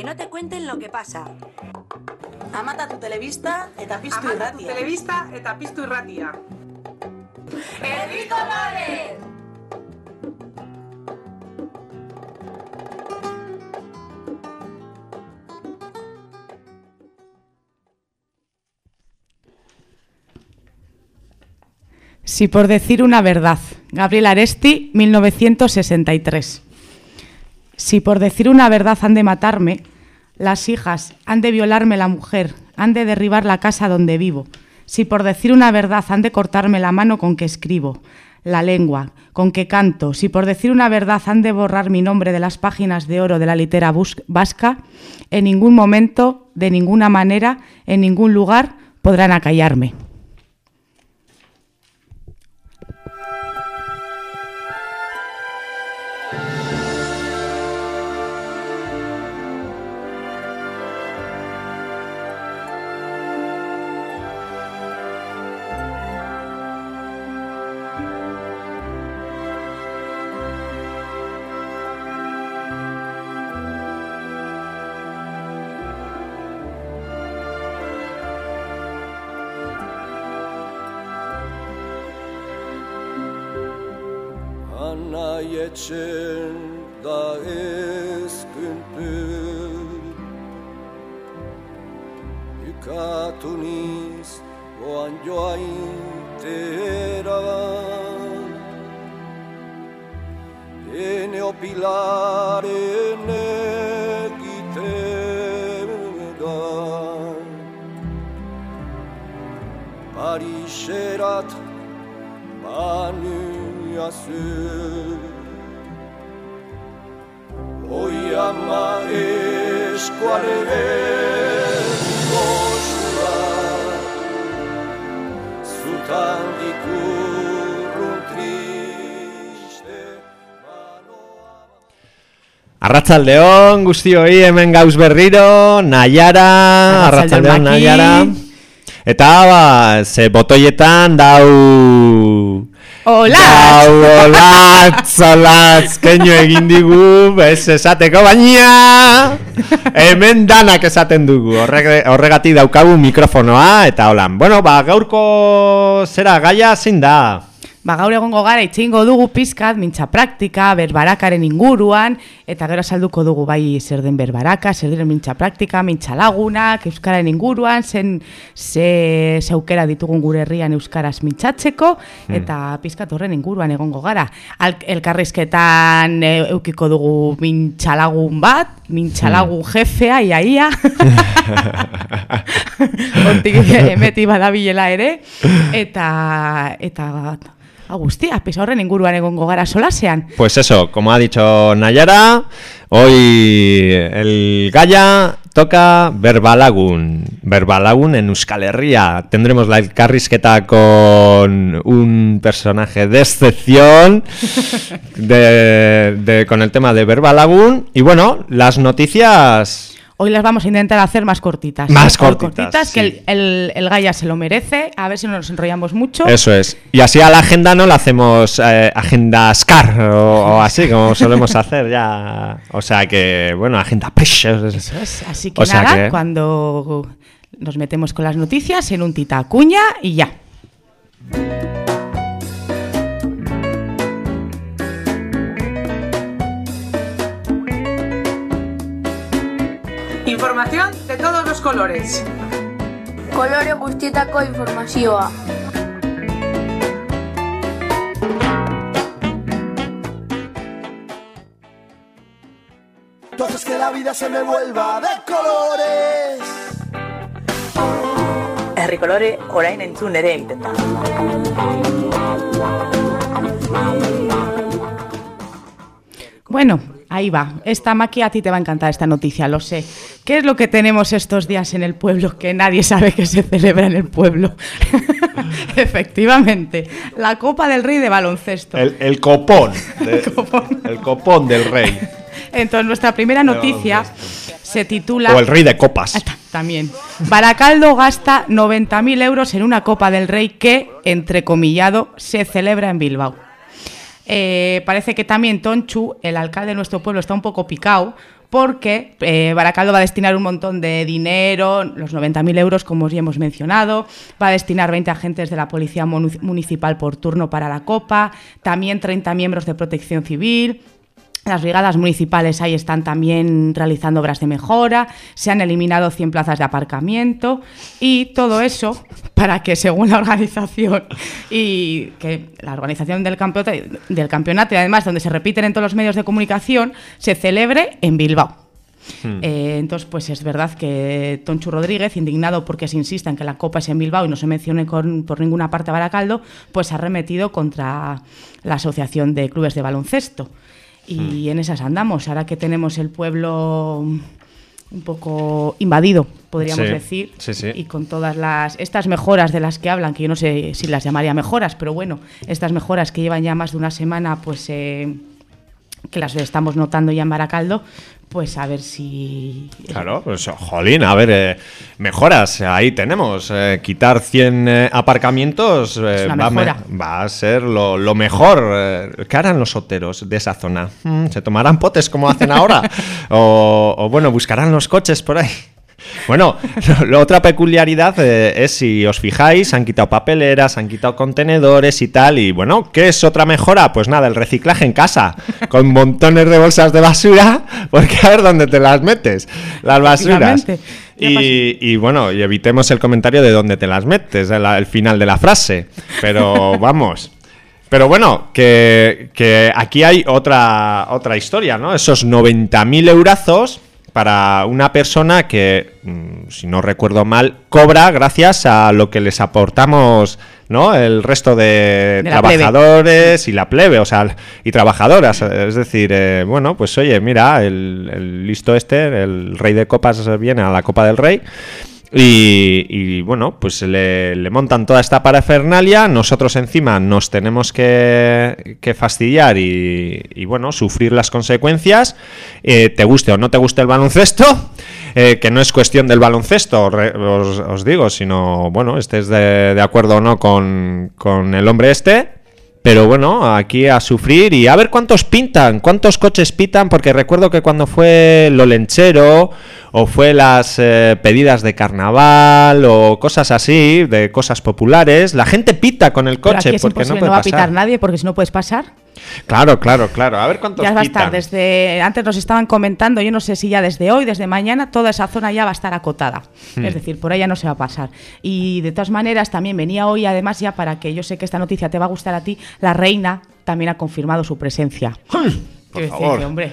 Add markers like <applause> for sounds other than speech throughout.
Que no te cuenten lo que pasa. Amata tu telebista eta piztu Amata tu irratia. telebista eta piztu irratia. Si por decir una verdad, Gabriel Aresti, 1963. Si por decir una verdad han de matarme, las hijas han de violarme la mujer, han de derribar la casa donde vivo. Si por decir una verdad han de cortarme la mano con que escribo, la lengua, con que canto, si por decir una verdad han de borrar mi nombre de las páginas de oro de la litera vasca, en ningún momento, de ninguna manera, en ningún lugar podrán acallarme. Eskuaren gozua Zutan dikurrun triste manoa Arratzaldeon, guztioi hemen gauz berriro, Naiara, Maki. Naiara. Eta, ba, ze botoietan dau... Hola! Dau, olatz, olatz, keino egin digu, bez esateko baina... Hemen danak esaten dugu, horregatik daukagu mikrofonoa, eta holan. Bueno, ba, gaurko zera gaia zein da? Ba, gaur egongo gara itxeingo dugu pizkat, mintza praktika, berbarakaren inguruan, eta gero salduko dugu bai zer den berbaraka, zer diren mintza praktika, mintza lagunak, euskaren inguruan, zen ze zeukera ditugun gure herrian euskaraz mintzatzeko, eta pizkat horren inguruan egongo gara. Al, elkarrizketan e, eukiko dugu mintzalagun bat, mintzalagun jefea, iaia, <laughs> Hortik <laughs> emeti badabilela ere, eta, eta Agustia, pues horren inguruan egongo gara solasean. Pues eso, como ha dicho Nayara, hoy el Gaia toca Verbalagun. Verbalagun en Euskal Herria. Tendremos la carrisqueta con un personaje de excepción <laughs> de, de- con el tema de Verbalagun. Y bueno, las noticias... Hoy las vamos a intentar hacer más cortitas. Más ¿eh? cortitas, que el, el, el Gaia se lo merece. A ver si no nos enrollamos mucho. Eso es. Y así a la agenda no la hacemos eh, agenda SCAR o, o así como solemos hacer ya. O sea que, bueno, agenda precious. Eso es. Así que O nada, que- cuando nos metemos con las noticias en un tita cuña y ya. Información de todos los colores. Kolore guztietako informazioa. Entonces que la vida se me vuelva de colores Herrikolore orain entzun ere egiten da. Bueno, ahí va. Esta maquia a ti te va a encantar esta noticia, lo sé. ¿Qué es lo que tenemos estos días en el pueblo que nadie sabe que se celebra en el pueblo? <laughs> Efectivamente, la Copa del Rey de baloncesto. El, el copón. <laughs> de- El copón del rey. Entonces, nuestra primera noticia se titula... O el rey de copas. Ah, ta- También. Baracaldo gasta 90.000 euros en una Copa del Rey que, entrecomillado, se celebra en Bilbao. Eh, parece que también Tonchu, el alcalde de nuestro pueblo, está un poco picado porque eh, Baracaldo va a destinar un montón de dinero, los 90.000 euros, como ya hemos mencionado, va a destinar 20 agentes de la Policía Municipal por turno para la Copa, también 30 miembros de Protección Civil. Las brigadas municipales ahí están también realizando obras de mejora, se han eliminado 100 plazas de aparcamiento y todo eso para que según la organización <laughs> y que la organización del campeonato, del campeonato y además donde se repiten en todos los medios de comunicación se celebre en Bilbao. Eh, entonces, pues es verdad que Tonchu Rodríguez, indignado porque se insista en que la Copa es en Bilbao y no se mencione con- por ninguna parte a Baracaldo, pues ha remetido contra la Asociación de Clubes de Baloncesto. Y en esas andamos, ahora que tenemos el pueblo un poco invadido, podríamos Sí, decir, sí, sí. y con todas las estas mejoras de las que hablan, que yo no sé si las llamaría mejoras, pero bueno, estas mejoras que llevan ya más de una semana, pues eh, que las estamos notando ya en Baracaldo, pues a ver si Claro, pues jolín, a ver, eh, mejoras, ahí tenemos. eh, quitar 100 eh, aparcamientos eh, va, a me- mejora. va a ser lo, lo mejor. ¿Qué harán los soteros de esa zona? Mm, ¿Se tomarán potes como hacen ahora? <laughs> o, o, bueno, buscarán los coches por ahí. Bueno, <laughs> la otra peculiaridad eh, es si os fijáis, han quitado papeleras, han quitado contenedores y tal. Y bueno, ¿qué es otra mejora? Pues nada, el reciclaje en casa, con <laughs> montones de bolsas de basura, porque a ver dónde te las metes, las basuras. Y, y bueno, y evitemos el comentario de dónde te las metes, el, el final de la frase. Pero <laughs> vamos. Pero bueno, que, que aquí hay otra, otra historia, ¿no? Esos 90.000 eurazos para una persona que, mm, si no recuerdo mal, cobra gracias a lo que les aportamos, ¿no? El resto de, De la plebe. trabajadores y la plebe, o sea, y trabajadoras. Es decir, eh, bueno, pues oye, mira, el, el listo este, el rey de copas viene a la Copa del Rey. Y, bueno, pues le, montan toda esta parafernalia, nosotros encima nos tenemos que, que fastidiar y, y, bueno, sufrir las consecuencias, eh, te guste o no te guste el baloncesto, eh, que no es cuestión del baloncesto, os digo, sino, bueno, estés de, de acuerdo o no con, con el hombre este, pero bueno, aquí a sufrir y a ver cuántos pintan, cuántos coches pitan, porque recuerdo que cuando fue lo lenchero o fue las eh, pedidas de carnaval o cosas así, de cosas populares, la gente pita con el Pero coche aquí es porque no puede no, va a pasar. pitar nadie porque si no puedes pasar. Claro, claro, claro. A ver cuántos Ya va a estar desde antes nos estaban comentando, yo no sé si ya desde hoy, desde mañana, toda esa zona ya va a estar acotada. Hmm. Es decir, por allá no se va a pasar. Y de todas maneras también venía hoy, además ya para que yo sé que esta noticia te va a gustar a ti, la reina también ha confirmado su presencia. por Quiero favor. decir hombre,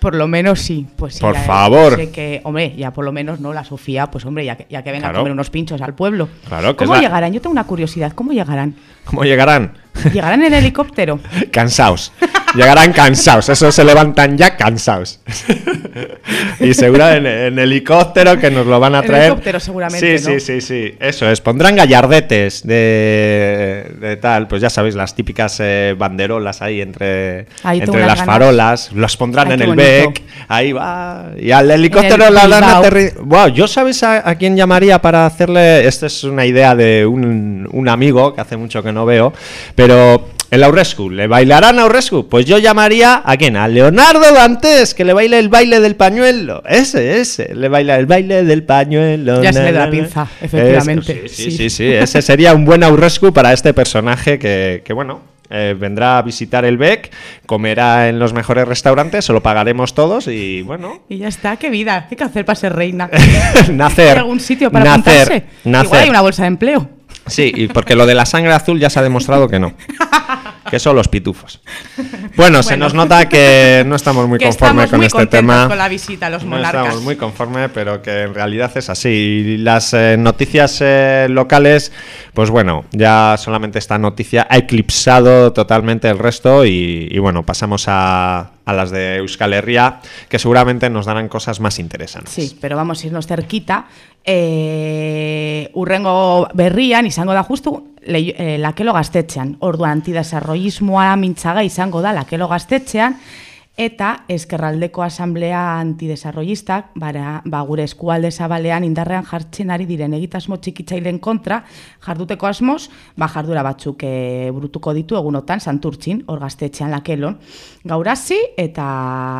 por lo menos sí, pues sí, Por ya- favor. que, hombre, ya por lo menos no la Sofía, pues hombre, ya que, ya que venga Claro. a comer unos pinchos al pueblo. Claro, que ¿Cómo la- llegarán? Yo tengo una curiosidad, ¿cómo llegarán? ¿Cómo llegarán? ¿Llegarán en helicóptero? <laughs> cansados. Llegarán cansados. Esos se levantan ya cansados. <laughs> <laughs> y seguro en, en helicóptero que nos lo van a En traer. helicóptero seguramente, Sí, ¿no? sí, sí, sí. Eso es. Pondrán gallardetes de, de tal. Pues ya sabéis, las típicas eh, banderolas ahí entre, Ahí entre las ganas. farolas. Los pondrán Ay, en el bonito. BEC. Ahí va. Y al helicóptero el la aterri- Wow, ¿yo sabes a, a quién llamaría para hacerle? Esta es una idea de un, un amigo que hace mucho que no veo, pero el Aurescu, ¿le bailarán a Aurescu? Pues yo llamaría a quién? A Leonardo Dantes, que le baile el baile del pañuelo. Ese, ese, le baila el baile del pañuelo. Ya se le da na. pinza, efectivamente, Es- sí, sí, sí. ese sería un buen Aurescu para este personaje que, que bueno. eh, vendrá a visitar el BEC, comerá en los mejores restaurantes, se lo pagaremos todos y bueno, Y ya está, qué vida, qué que hacer para ser reina. <laughs> nacer. ¿Hay algún sitio para nacer, nacer. Igual hay una bolsa de empleo. Sí, y porque lo de la sangre azul ya se ha demostrado que no. Que son los pitufos. Bueno, se nos nota que no estamos muy conformes con muy este tema. con la visita a los No monarcas. estamos muy conformes, pero que en realidad es así. Y las eh, noticias eh, locales, pues bueno, ya solamente esta noticia ha eclipsado totalmente el resto y, y bueno, pasamos a, a las de Euskal Herria, que seguramente nos darán cosas más interesantes. Sí, pero vamos a irnos cerquita. Eh, urrengo berrian izango da justu leio- eh, lakelo gaztetxean. Orduan antidesarroismoa mintzaga izango da lakelo gaztetxean. Eta Eskerraldeko Asamblea Antidesarrollistak bara, ba, gure eskualde zabalean indarrean jartzen ari diren egitasmo txikitzailen kontra jarduteko asmoz, ba, jardura batzuk e, burutuko ditu egunotan santurtzin, hor gaztetxean lakelon. Gaur hasi eta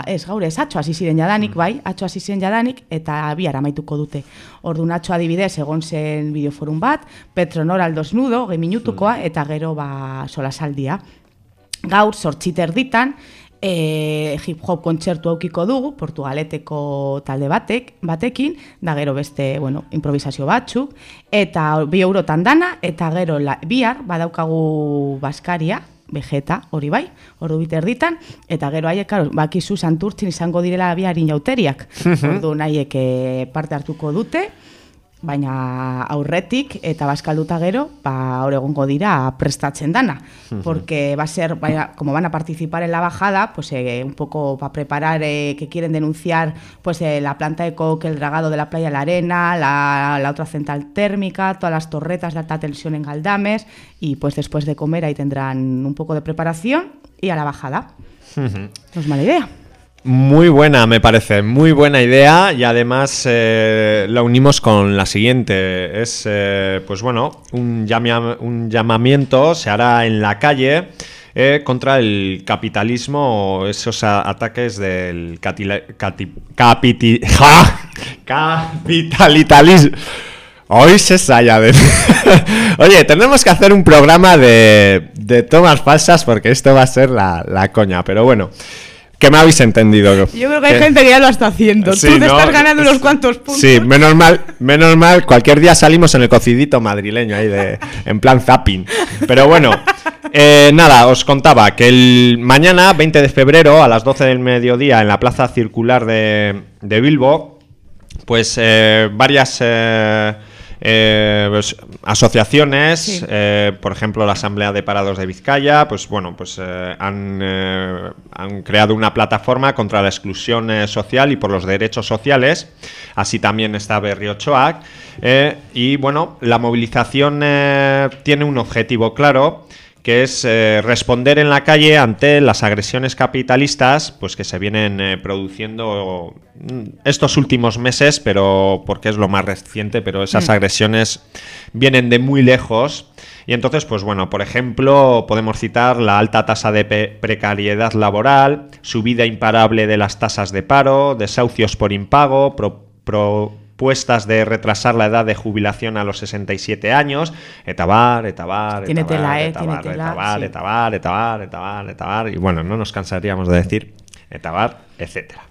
ez gaur ez atxo hasi ziren jadanik, bai, atxo hasi ziren jadanik eta bihar amaituko dute. Ordu atxo adibidez egon zen bideoforum bat, Petronor aldos nudo, gehi minutukoa, eta gero ba solasaldia. Gaur, sortxiter ditan, e, hip hop kontzertu aukiko dugu, Portugaleteko talde batek, batekin, da gero beste, bueno, improvisazio batzuk, eta bi eurotan dana, eta gero la, bihar, badaukagu Baskaria, Vegeta, hori bai, ordu biter ditan, eta gero haiek, karo, bakizu santurtzin izango direla biharin jauteriak, ordu nahiek eh, parte hartuko dute, baina aurretik eta baskalduta gero, ba hor egongo dira prestatzen dana, porque va a ser vaya, como van a participar en la bajada, pues eh, un poco para preparar eh, que quieren denunciar pues eh, la planta de coque, el dragado de la playa la arena, la, la otra central térmica, todas las torretas de alta tensión en Galdames y pues después de comer ahí tendrán un poco de preparación y a la bajada. No es mala idea. Muy buena, me parece, muy buena idea y además eh, la unimos con la siguiente. Es, eh, pues bueno, un, llamamiento se hará en la calle eh, contra el capitalismo, esos a- ataques del <laughs> capitalismo. Hoy se salla de... <laughs> Oye, tenemos que hacer un programa de, de tomas falsas porque esto va a ser la coña, pero bueno. Que me habéis entendido. Yo creo que hay gente que ya lo está haciendo. Sí, Tú te ¿no? estás ganando unos cuantos puntos. Sí, menos mal, menos mal, cualquier día salimos en el cocidito madrileño ahí de en plan zapping. Pero bueno, eh, nada, os contaba que el mañana, 20 de febrero, a las 12 del mediodía, en la Plaza Circular de, de Bilbo, pues eh, varias eh, eh, pues, asociaciones, Sí. eh, por ejemplo la Asamblea de Parados de Vizcaya, pues bueno, pues eh, han, han creado una plataforma contra la exclusión social y por los derechos sociales. Así también está Berriochoac. y bueno, la movilización tiene un objetivo claro que es eh, responder en la calle ante las agresiones capitalistas pues que se vienen eh, produciendo mm, estos últimos meses, pero porque es lo más reciente, pero esas agresiones vienen de muy lejos. Y entonces, pues bueno, por ejemplo, podemos citar la alta tasa de precariedad laboral, subida imparable de las tasas de paro, desahucios por impago, pro- propuestas de retrasar la edad de jubilación a los 67 años, etabar, etabar, Tiene etabar, tela, ¿eh? etabar, Tiene tela, etabar, sí. etabar, etabar, etabar, etabar, y bueno, no nos cansaríamos de decir etabar, etcétera.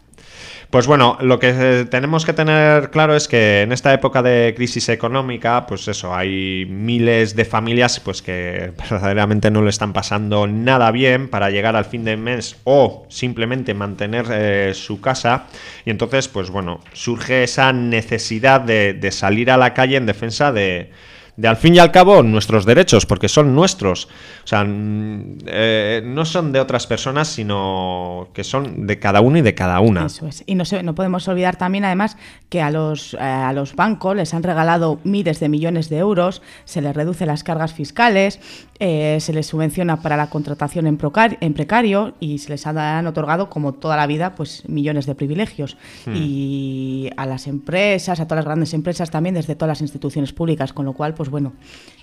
Pues bueno, lo que eh, tenemos que tener claro es que en esta época de crisis económica, pues eso, hay miles de familias pues que <laughs> verdaderamente no lo están pasando nada bien para llegar al fin de mes o simplemente mantener eh, su casa. Y entonces pues bueno, surge esa necesidad de, de salir a la calle en defensa de, de al fin y al cabo nuestros derechos, porque son nuestros. O sea, mm, eh, no son de otras personas, sino que son de cada uno y de cada una. Eso es. Y no, se- no podemos olvidar también, además, que a los, eh, a los bancos les han regalado miles de millones de euros, se les reduce las cargas fiscales, eh, se les subvenciona para la contratación en, procar- en precario y se les han, otorgado, como toda la vida, pues millones de privilegios. Y a las empresas, a todas las grandes empresas también, desde todas las instituciones públicas, con lo cual, pues bueno,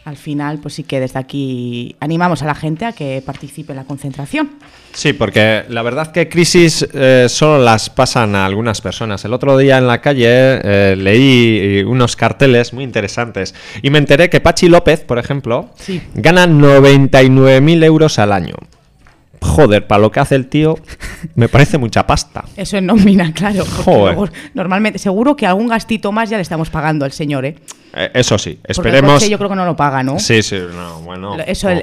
al final, pues sí que desde aquí animamos a la gente a que participe en la concentración. Sí, porque la verdad que crisis eh, solo las pasan a algunas personas. El otro día en la calle eh, leí unos carteles muy interesantes y me enteré que Pachi López, por ejemplo, Sí. gana 99.000 euros al año. Joder, para lo que hace el tío, me parece mucha pasta. Eso es nómina, <laughs> claro. porque Joder. luego, normalmente, seguro que algún gastito más ya le estamos pagando al señor, ¿eh? Eh, eso sí, Porque el esperemos. coche yo creo que no lo paga, ¿no? Sí, sí, no, bueno. Eso, el,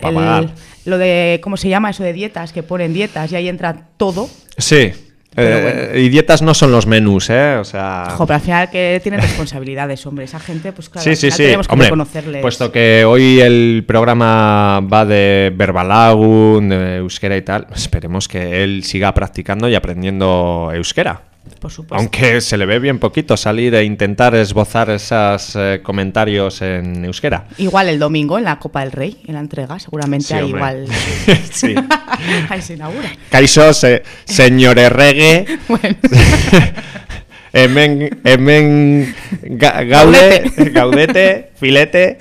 lo de, ¿cómo se llama? Eso de dietas, que ponen dietas y ahí entra todo. Sí. Eh, bueno. Y dietas no son los menús, ¿eh? O sea. Jo, pero al final que tienen responsabilidades, hombre. Esa gente, pues claro, Sí, sí, sí. tenemos que Hombre, reconocerles. puesto que hoy el programa va de Verbalagun, de euskera y tal, esperemos que él siga practicando y aprendiendo euskera. Por supuesto. Aunque se le ve bien poquito salir e intentar esbozar esos eh, comentarios en euskera. Igual el domingo en la Copa del Rey, en la entrega, seguramente Sí, hay igual. <laughs> sí. <laughs> ahí se inaugura. Caixo, se, señor Erregue, <laughs> Bueno, hemen, hemen ga- gaude, gaudete, filete.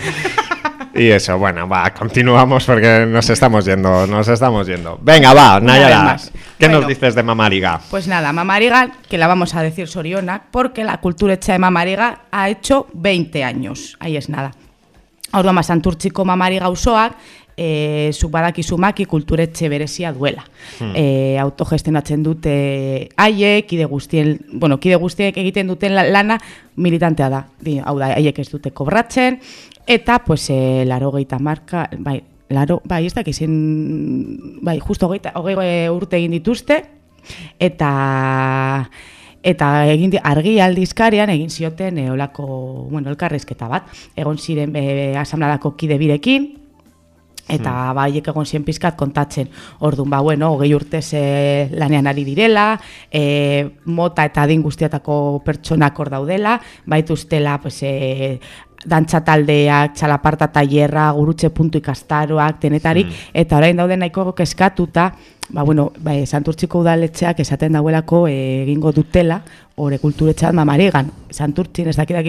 Y eso, bueno, va, continuamos porque nos estamos yendo, nos estamos yendo. Venga, va, Nayara. ¿qué Bueno. nos dices de Mamariga? pues nada, Mamariga, que la vamos a decir Sorionak, porque la cultura hecha de Mamariga ha hecho 20 años. Ahí es nada. Orduan santurtziko mamariga auzoak, e, zuk badakizu maki kulturetxe berezia duela. E, autogestionatzen dute haiek, kide guztien, bueno, kide guztiek egiten duten la- lana militantea da. Di, hau da, haiek ez dute kobratzen, eta, pues, e, laro geita marka, bai, laro, bai, ez dakizin, bai, justo hogeita, hogei urte egin dituzte, eta eta egin argi aldizkarian egin zioten e, olako, bueno, elkarrezketa bat. Egon ziren e, asambladako kide birekin, eta hmm. baiek egon ziren pizkat kontatzen. Orduan, ba, bueno, hogei urtez e, lanean ari direla, e, mota eta adin guztiatako pertsonak hor daudela, baituztela, pues, e, dantza taldeak, txalaparta tailerra, gurutze puntu ikastaroak, denetarik, eta orain daude nahiko kezkatuta, ba, bueno, ba, santurtziko udaletxeak esaten dauelako e, egingo dutela, ore kulturetxean mamarigan. Santurtzin ez dakidak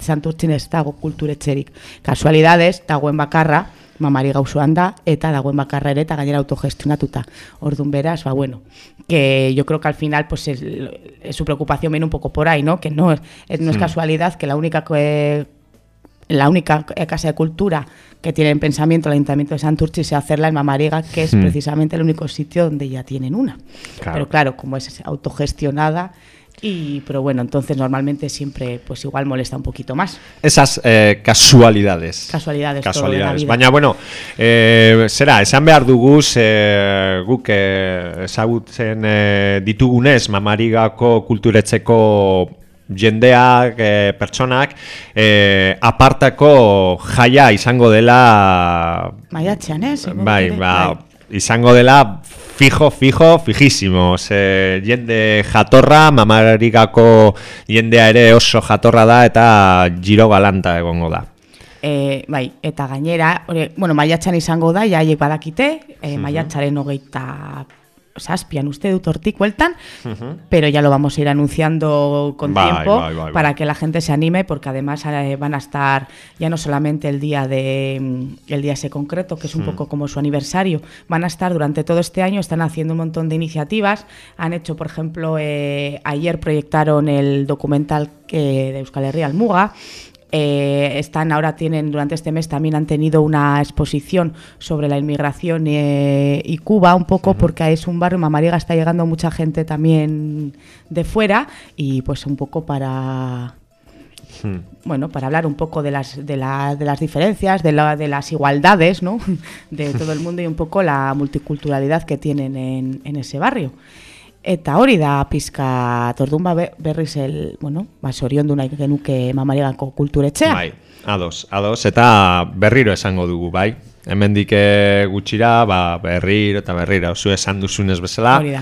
santurtzin ez dago kulturetxerik. Kasualidades, dagoen bakarra, mamari gauzoan da, eta dagoen bakarra ere, eta gainera autogestionatuta. Orduan beraz, ba, bueno, que yo creo que al final, pues, el- su preocupación viene un poco por ahí, ¿no? Que no es, no es casualidad que la única la única casa de cultura que tiene en pensamiento el Ayuntamiento de Santurchi sea hacerla en Mamariga, que es Mm. precisamente el único sitio donde ya tienen una. Claro. Pero claro, como es autogestionada, y pero bueno, entonces normalmente siempre pues igual molesta un poquito más. Esas eh, casualidades. Casualidades, Casualidades. Baina, bueno, eh, zera, esan behar duguz, eh, guk eh, ezagutzen eh, ditugunez, mamarigako kulturetzeko jendeak, eh, pertsonak, eh, apartako jaia izango dela Maiatzean, eh? Zengo Bai, ba, bai. izango dela fijo, fijo, fijísimo. Ze, jende jatorra, mamarigako jendea ere oso jatorra da eta giro galanta egongo da. E, bai, eta gainera, hori, bueno, maiatxan izango da, jaiek badakite, e, maiatxaren hogeita zazpian uste dut hortik hueltan, pero ya lo vamos a ir anunciando con Bai, tiempo bai, bai. para que la gente se anime, porque además eh, van a estar ya no solamente el día de mm, el día ese concreto, que es un poco como su aniversario, van a estar durante todo este año, están haciendo un montón de iniciativas, han hecho, por ejemplo, eh, ayer proyectaron el documental que, de Euskal Herria Almuga, eh, están ahora tienen durante este mes también han tenido una exposición sobre la inmigración eh, y Cuba un poco porque es un barrio Mamariga está llegando mucha gente también de fuera y pues un poco para bueno para hablar un poco de las de, la- de las diferencias de, la- de las igualdades ¿no? <laughs> de todo el mundo y un poco la multiculturalidad que tienen en, en ese barrio Eta hori da pizka tordun ba be- berriz el, bueno, ba soriondu nahi genuke Mamarigako kulturetxea. Bai, ados, ados, eta berriro esango dugu, bai. Hemendik gutxira, ba, berriro eta berriro, zu esan duzunez bezala. Hori da.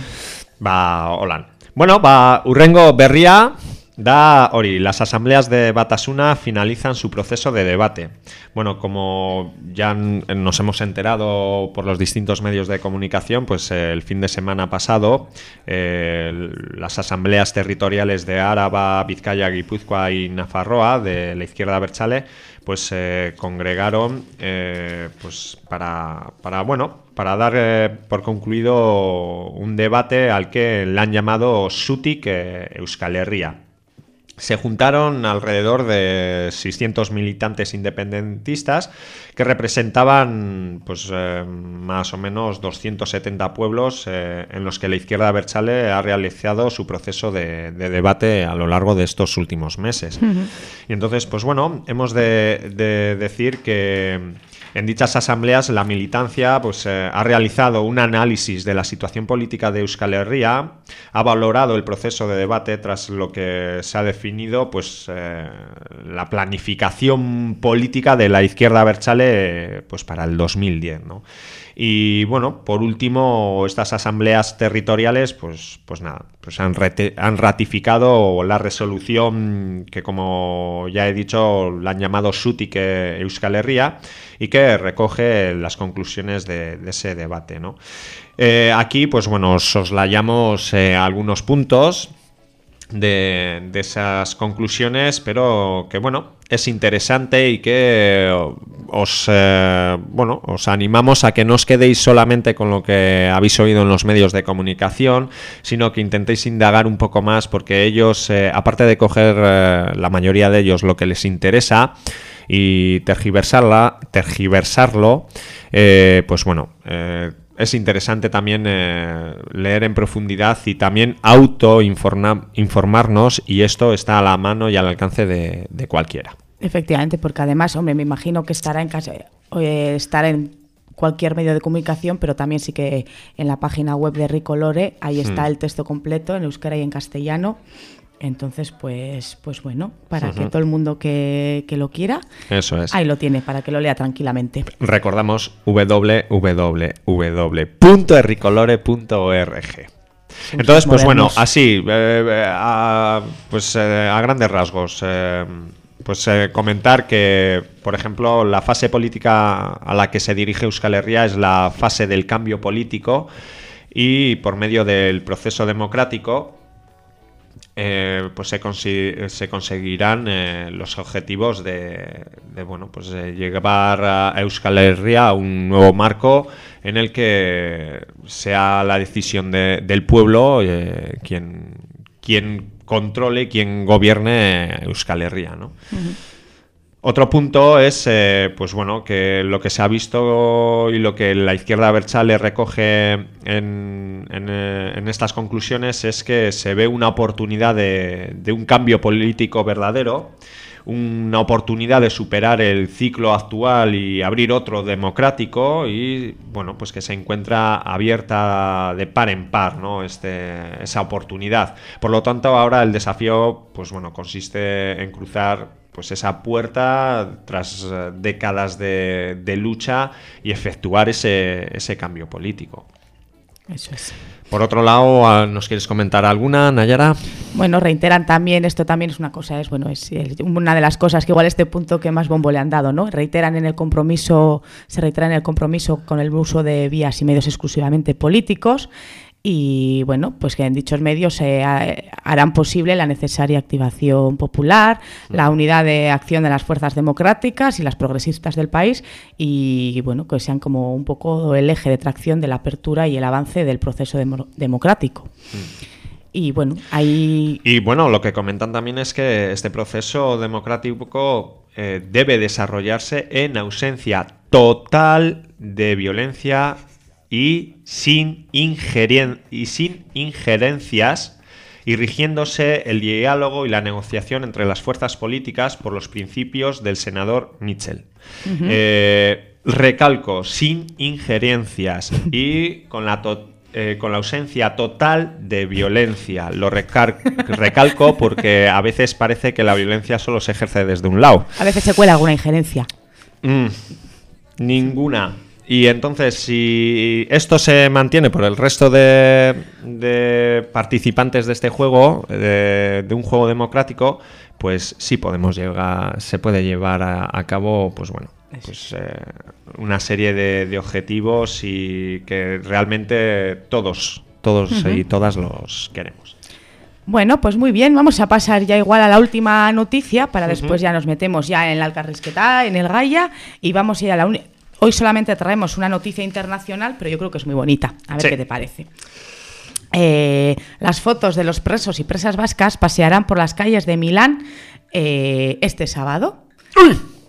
Ba, holan. Bueno, ba, urrengo berria da hori, las asambleas de Batasuna finalizan su proceso de debate. Bueno, como ya nos hemos enterado por los distintos medios de comunicación, pues eh, el fin de semana pasado eh, las asambleas territoriales de Áraba, Vizcaya, Guipúzcoa y Nafarroa de la izquierda Berchale pues se congregaron eh, pues para, para bueno para dar eh, por concluido un debate al que le han llamado Sutik eh, Euskal Herria. Se juntaron alrededor de 600 militantes independentistas que representaban pues, eh, más o menos 270 pueblos eh, en los que la izquierda Berchale ha realizado su proceso de, de debate a lo largo de estos últimos meses. Y entonces, pues bueno, hemos de, de decir que en dichas asambleas la militancia pues, eh, ha realizado un análisis de la situación política de Euskal Herria, ha valorado el proceso de debate tras lo que se ha definido pues, eh, la planificación política de la izquierda Berchale pues, para el 2010. ¿no? Y bueno, por último, estas asambleas territoriales, pues, pues nada, pues han, ratificado la resolución que, como ya he dicho, la han llamado Sutik Euskal Herria y que recoge las conclusiones de, ese debate. ¿no? Eh, aquí, pues bueno, os soslayamos eh, algunos puntos de, de esas conclusiones, pero que bueno, es interesante y que os eh, bueno, os animamos a que no os quedéis solamente con lo que habéis oído en los medios de comunicación, sino que intentéis indagar un poco más, porque ellos, eh, aparte de coger eh, la mayoría de ellos lo que les interesa y tergiversarla, tergiversarlo, eh, pues bueno, eh, es interesante también eh, leer en profundidad y también auto-informarnos y esto está a la mano y al alcance de, de cualquiera. Efectivamente, porque además, hombre, me imagino que estará en casa, eh, estará en cualquier medio de comunicación, pero también sí que en la página web de Ricolore, ahí está Hmm. el texto completo en euskera y en castellano. Entonces, pues, pues bueno, para que todo el mundo que, que lo quiera, Eso es. ahí lo tiene, para que lo lea tranquilamente. Recordamos www.erricolore.org. Entonces, pues bueno, así, eh, eh, a, pues eh, a grandes rasgos, eh, pues comentar que, por ejemplo, la fase política a la que se dirige Euskal Herria es la fase del cambio político y por medio del proceso democrático eh, pues se, consi- se conseguirán eh, los objetivos de, bueno pues de llevar a Euskal Herria a un nuevo marco en el que sea la decisión de- del pueblo eh, quien quien controle quien gobierne Euskal Herria ¿no? Otro punto es, eh, pues bueno, que lo que se ha visto y lo que la izquierda Berchale recoge en, eh, en estas conclusiones es que se ve una oportunidad de, de un cambio político verdadero, una oportunidad de superar el ciclo actual y abrir otro democrático y bueno pues que se encuentra abierta de par en par no este, esa oportunidad. Por lo tanto ahora el desafío pues bueno consiste en cruzar pues esa puerta tras eh, décadas de, de lucha y efectuar ese, ese cambio político Eso es. por otro lado ah, ¿nos quieres comentar alguna Nayara? Bueno, reiteran también, esto también es una cosa, es bueno, es una de las cosas que igual este punto que más bombo le han dado, ¿no? Reiteran en el compromiso, se reiteran en el compromiso con el uso de vías y medios exclusivamente políticos y bueno, pues que en dichos medios se ha- harán posible la necesaria activación popular, la unidad de acción de las fuerzas democráticas y las progresistas del país y bueno, que sean como un poco el eje de tracción de la apertura y el avance del proceso demo- democrático. Y bueno, ahí Y bueno, lo que comentan también es que este proceso democrático eh, debe desarrollarse en ausencia total de violencia y sin, y sin injerencias y rigiéndose el diálogo y la negociación entre las fuerzas políticas por los principios del senador Mitchell. Eh, recalco, sin injerencias y con la to- eh, con la ausencia total de violencia. Lo recalco porque a veces parece que la violencia solo se ejerce desde un lado. a veces se cuela alguna injerencia. Mm, ninguna. Y entonces, si esto se mantiene por el resto de, de participantes de este juego, de, de un juego democrático, pues sí podemos llegar, se puede llevar a, a cabo, pues bueno, pues eh, una serie de, de objetivos y que realmente todos, todos y todas los queremos. Bueno, pues muy bien, vamos a pasar ya igual a la última noticia para después ya nos metemos ya en la Alcarrisqueta, en el Gaia y vamos a ir a la Hoy solamente traemos una noticia internacional, pero yo creo que es muy bonita. A ver Sí. qué te parece. Eh, las fotos de los presos y presas vascas pasearán por las calles de Milán eh, este sábado.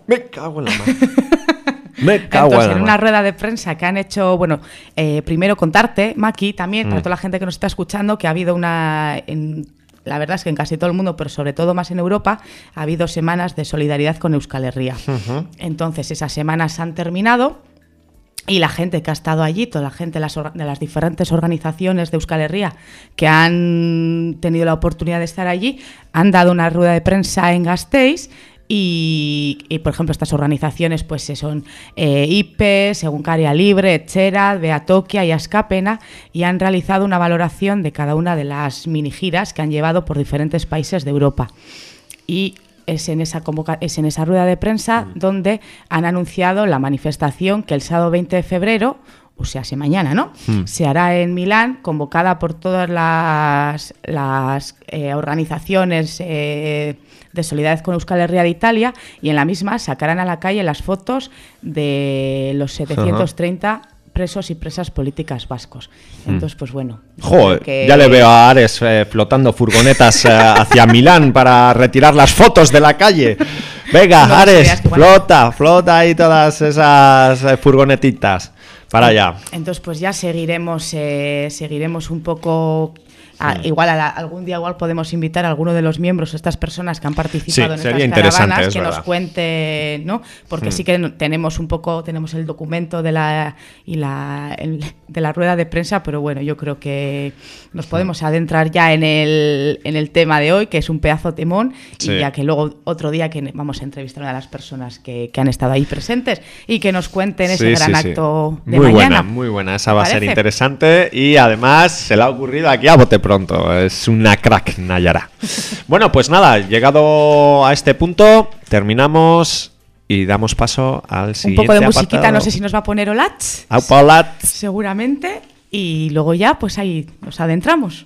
Me cago en la mano. <laughs> Me cago Entonces, en en una rueda de prensa que han hecho, bueno, eh, primero contarte, Maki, también, Mm. para toda la gente que nos está escuchando, que ha habido una. en- la verdad es que en casi todo el mundo, pero sobre todo más en Europa, ha habido semanas de solidaridad con Euskal Herria. Entonces, esas semanas han terminado. Y la gente que ha estado allí, toda la gente de las, orga- de las diferentes organizaciones de Euskal Herria que han tenido la oportunidad de estar allí, han dado una rueda de prensa en Gasteiz Y, y, por ejemplo, estas organizaciones pues eh, son eh, IPE, Seguncaria Libre, Etxera, Beatokia y Ascapena y han realizado una valoración de cada una de las mini giras que han llevado por diferentes países de Europa. Y es en esa convoca es en esa rueda de prensa donde han anunciado la manifestación que el sábado 20 de febrero o sea, si mañana, ¿no? Se hará en Milán, convocada por todas las, las eh, organizaciones eh, de solidaridad con Euskal Herria de Italia y en la misma sacarán a la calle las fotos de los 730 presos y presas políticas vascos. Entonces, pues bueno. Joder, que- ya le veo a Ares eh, flotando furgonetas eh, <laughs> hacia Milán para retirar las fotos de la calle. Venga, No, Ares, que flota, flota ahí todas esas eh, furgonetitas. Para allá. Entonces, pues ya seguiremos, eh, seguiremos un poco. A- Igual a la- algún día igual podemos invitar a alguno de los miembros, estas personas que han participado Sí, en estas caravanas, es que nos cuente, ¿no? Porque sí que tenemos un poco, tenemos el documento de la y la el- de la rueda de prensa, pero bueno, yo creo que nos podemos adentrar ya en el, en el tema de hoy, que es un pedazo temón, Sí. y ya que luego otro día que vamos a entrevistar a las personas que, que han estado ahí presentes y que nos cuenten ese Sí, gran acto de muy mañana. buena, muy buena. Esa va a ser interesante y además se le ha ocurrido aquí a bote pronto. Es una crack, Nayara. bueno, pues nada, llegado a este punto, terminamos y damos paso al Un siguiente poco de musiquita, apartado. no sé si nos va a poner Olach, Au, Paulat. seguramente, y luego ya pues ahí nos adentramos.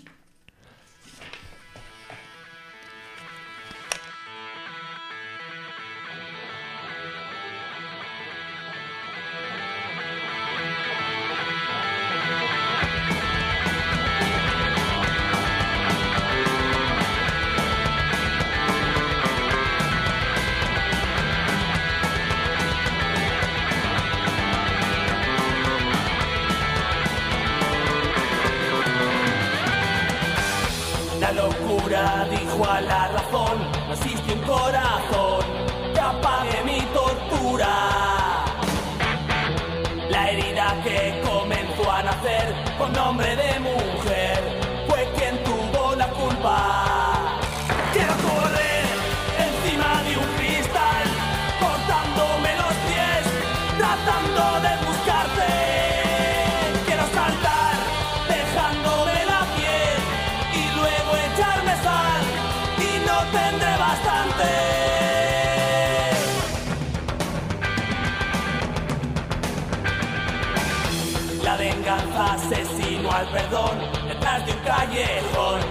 Al perdón detrás de un callejón,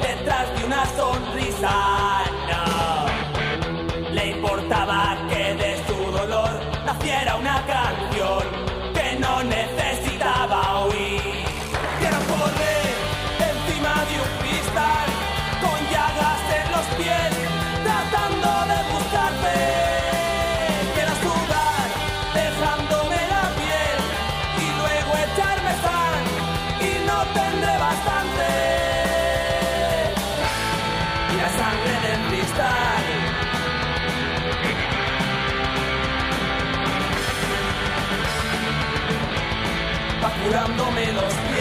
detrás de una sonrisa. Curándome los.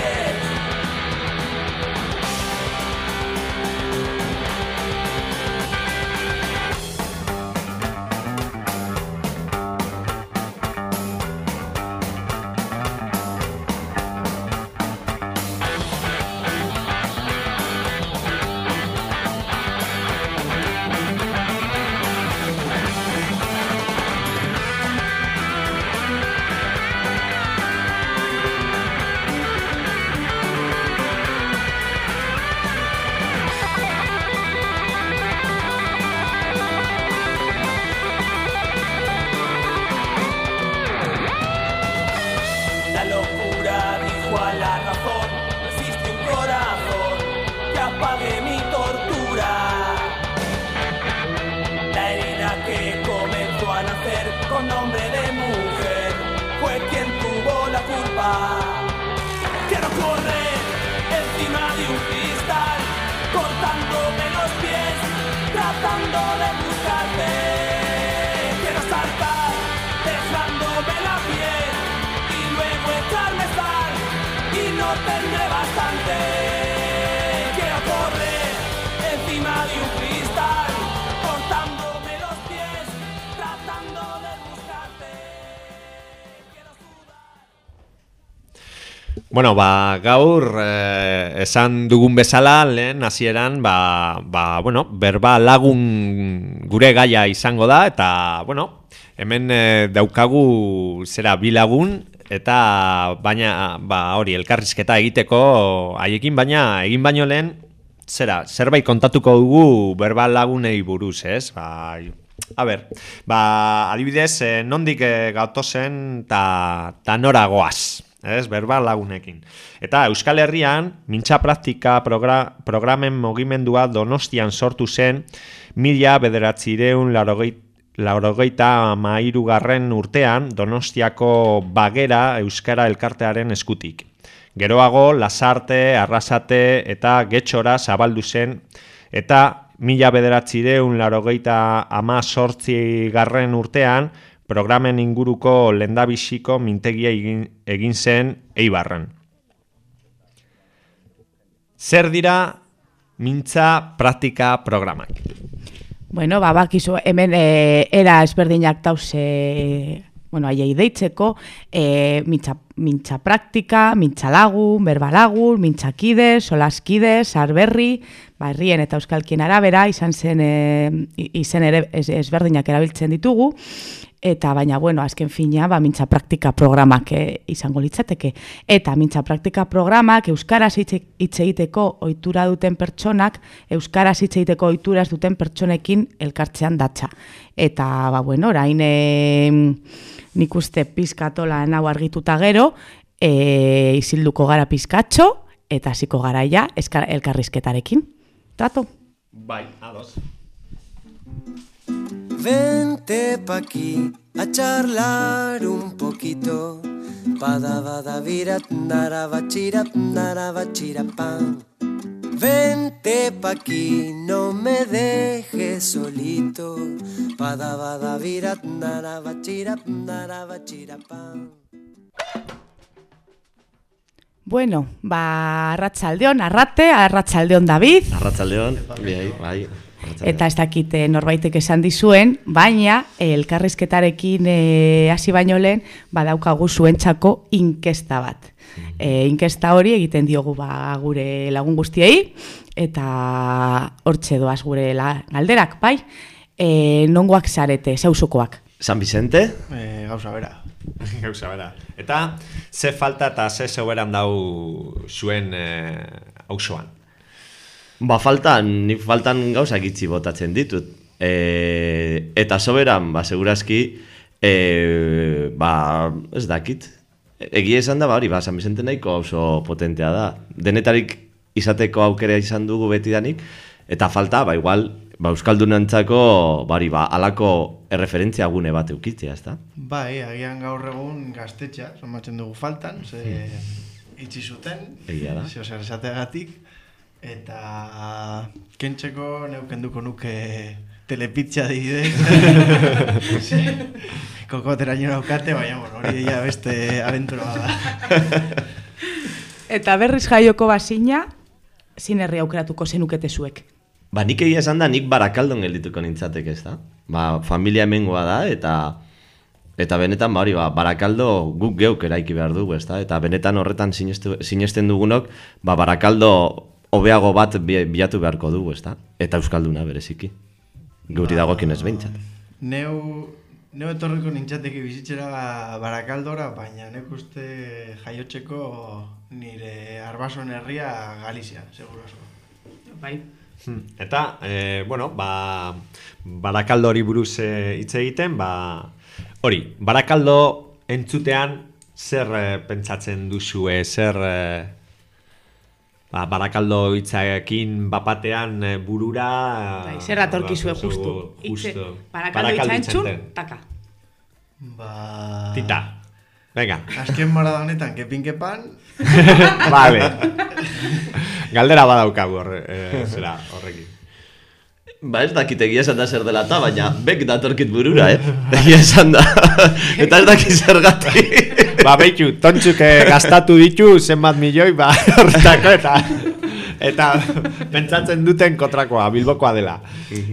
Bueno, ba, gaur eh, esan dugun bezala lehen hasieran ba, ba, bueno, berba lagun gure gaia izango da eta bueno, hemen eh, daukagu zera bi lagun eta baina ba, hori elkarrizketa egiteko haiekin baina egin baino lehen zera zerbait kontatuko dugu berba lagunei buruz, ez? Ba, a ber, ba, adibidez, eh, nondik eh, gatozen ta, ta nora goaz, ez, berba lagunekin. Eta Euskal Herrian, mintza praktika progra, programen mogimendua donostian sortu zen, mila bederatzireun laurogeita mairugarren urtean Donostiako bagera Euskara elkartearen eskutik. Geroago, Lasarte, Arrasate eta Getxora zabaldu zen eta mila bederatzireun larogeita ama sortzi garren urtean programen inguruko lendabiziko mintegia egin, egin zen eibarren. Zer dira mintza praktika programak? Bueno, ba, bakizu, hemen e, era ezberdinak tauze, bueno, aiei deitzeko, e, mintza, mintza praktika, mintza lagun, berbalagun, mintza kide, solaskide, sarberri, ba, herrien eta euskalkien arabera, izan zen, e, izen ere ez, ezberdinak erabiltzen ditugu, eta baina, bueno, azken fina, ba, mintza praktika programak e, izango litzateke. Eta mintza praktika programak euskaraz hitz hitz egiteko ohitura duten pertsonak, euskaraz hitz egiteko ohituraz duten pertsonekin elkartzean datza. Eta, ba, bueno, orain e, nik uste pizkatola nau argituta gero, e, izilduko gara pizkatxo, eta hasiko garaia elkarrizketarekin. Trato? Bai, ados. Vente pa' aquí a charlar un poquito. Padavadavirat, naravachirat, naravachirapam. Vente pa' aquí, no me dejes solito. Padavadavirat, naravachirat, naravachirapam. Bueno, ba, arratsaldeon, arrate, arratsaldeon David. Arratsaldeon, bai, bai. Eta ez dakite norbaitek esan dizuen, baina eh, elkarrizketarekin eh, hasi baino lehen badaukagu zuentzako inkesta bat. E, inkesta hori egiten diogu ba, gure lagun guztiei, eta hortxe doaz gure la, galderak, bai? E, nongoak zarete, zauzukoak. San Vicente? Eh, gauza bera. <laughs> Gauza bera. Eta ze falta eta ze soberan dau zuen eh, auzoan. Ba, faltan, nik faltan gauza gitzi botatzen ditut. E, eta soberan, ba, segurazki, e, ba, ez dakit. Egia esan da, ba, hori, ba, San Vicente nahiko oso potentea da. Denetarik izateko aukera izan dugu betidanik, eta falta, ba, igual, ba, Euskaldunantzako, bari, ba, alako erreferentzia gune bat eukitzea, ez da? Bai, agian gaur egun gaztetxa, somatzen dugu faltan, ze itxi zuten, Egia da. zeo zer esateagatik, eta kentzeko neukenduko nuke telepitza adibidez. <laughs> sí. Kokotera nio naukate, baina, bueno, hori ja beste aventura da. <laughs> Eta berriz jaioko bazina, zin herri aukeratuko zenukete zuek. Ba, nik egia esan da, nik barakaldon geldituko nintzateke, ez da? Ba, familia hemengoa da, eta eta benetan, ba, hori, ba, barakaldo guk geuk eraiki behar dugu, ez da? Eta benetan horretan sinestu, sinesten dugunok, ba, barakaldo hobeago bat bi- bilatu beharko dugu, ez da? Eta euskalduna bereziki. Geuri dagokien ez behintzat. Neu, neu etorriko nintzateke bizitzera barakaldora, baina nek uste jaiotzeko nire arbason herria Galizia, seguro asko. Bai. Hmm. Eta, eh, bueno, ba, barakaldo hori buruz eh, hitz egiten, ba, hori, barakaldo entzutean zer eh, pentsatzen duzue, zer ba, barakaldo hitzaekin bapatean eh, burura... Bai, zer atorkizue ba, justu. Justu. barakaldo hitzen. taka. Ba... Tita. Venga. Azken marada honetan, kepin kepan, <laughs> vale. Galdera badaukagu horre, eh, <laughs> zera, horrekin. Ba ez dakit egia esan da zer dela eta, baina bek datorkit burura, eh? Egia esan da. <laughs> eta ez dakit zergatik. Ba, behitu, tontzuk eh, gastatu ditu zenbat milioi, ba, <laughs> horretako, eta eta pentsatzen duten kontrakoa, bilbokoa dela.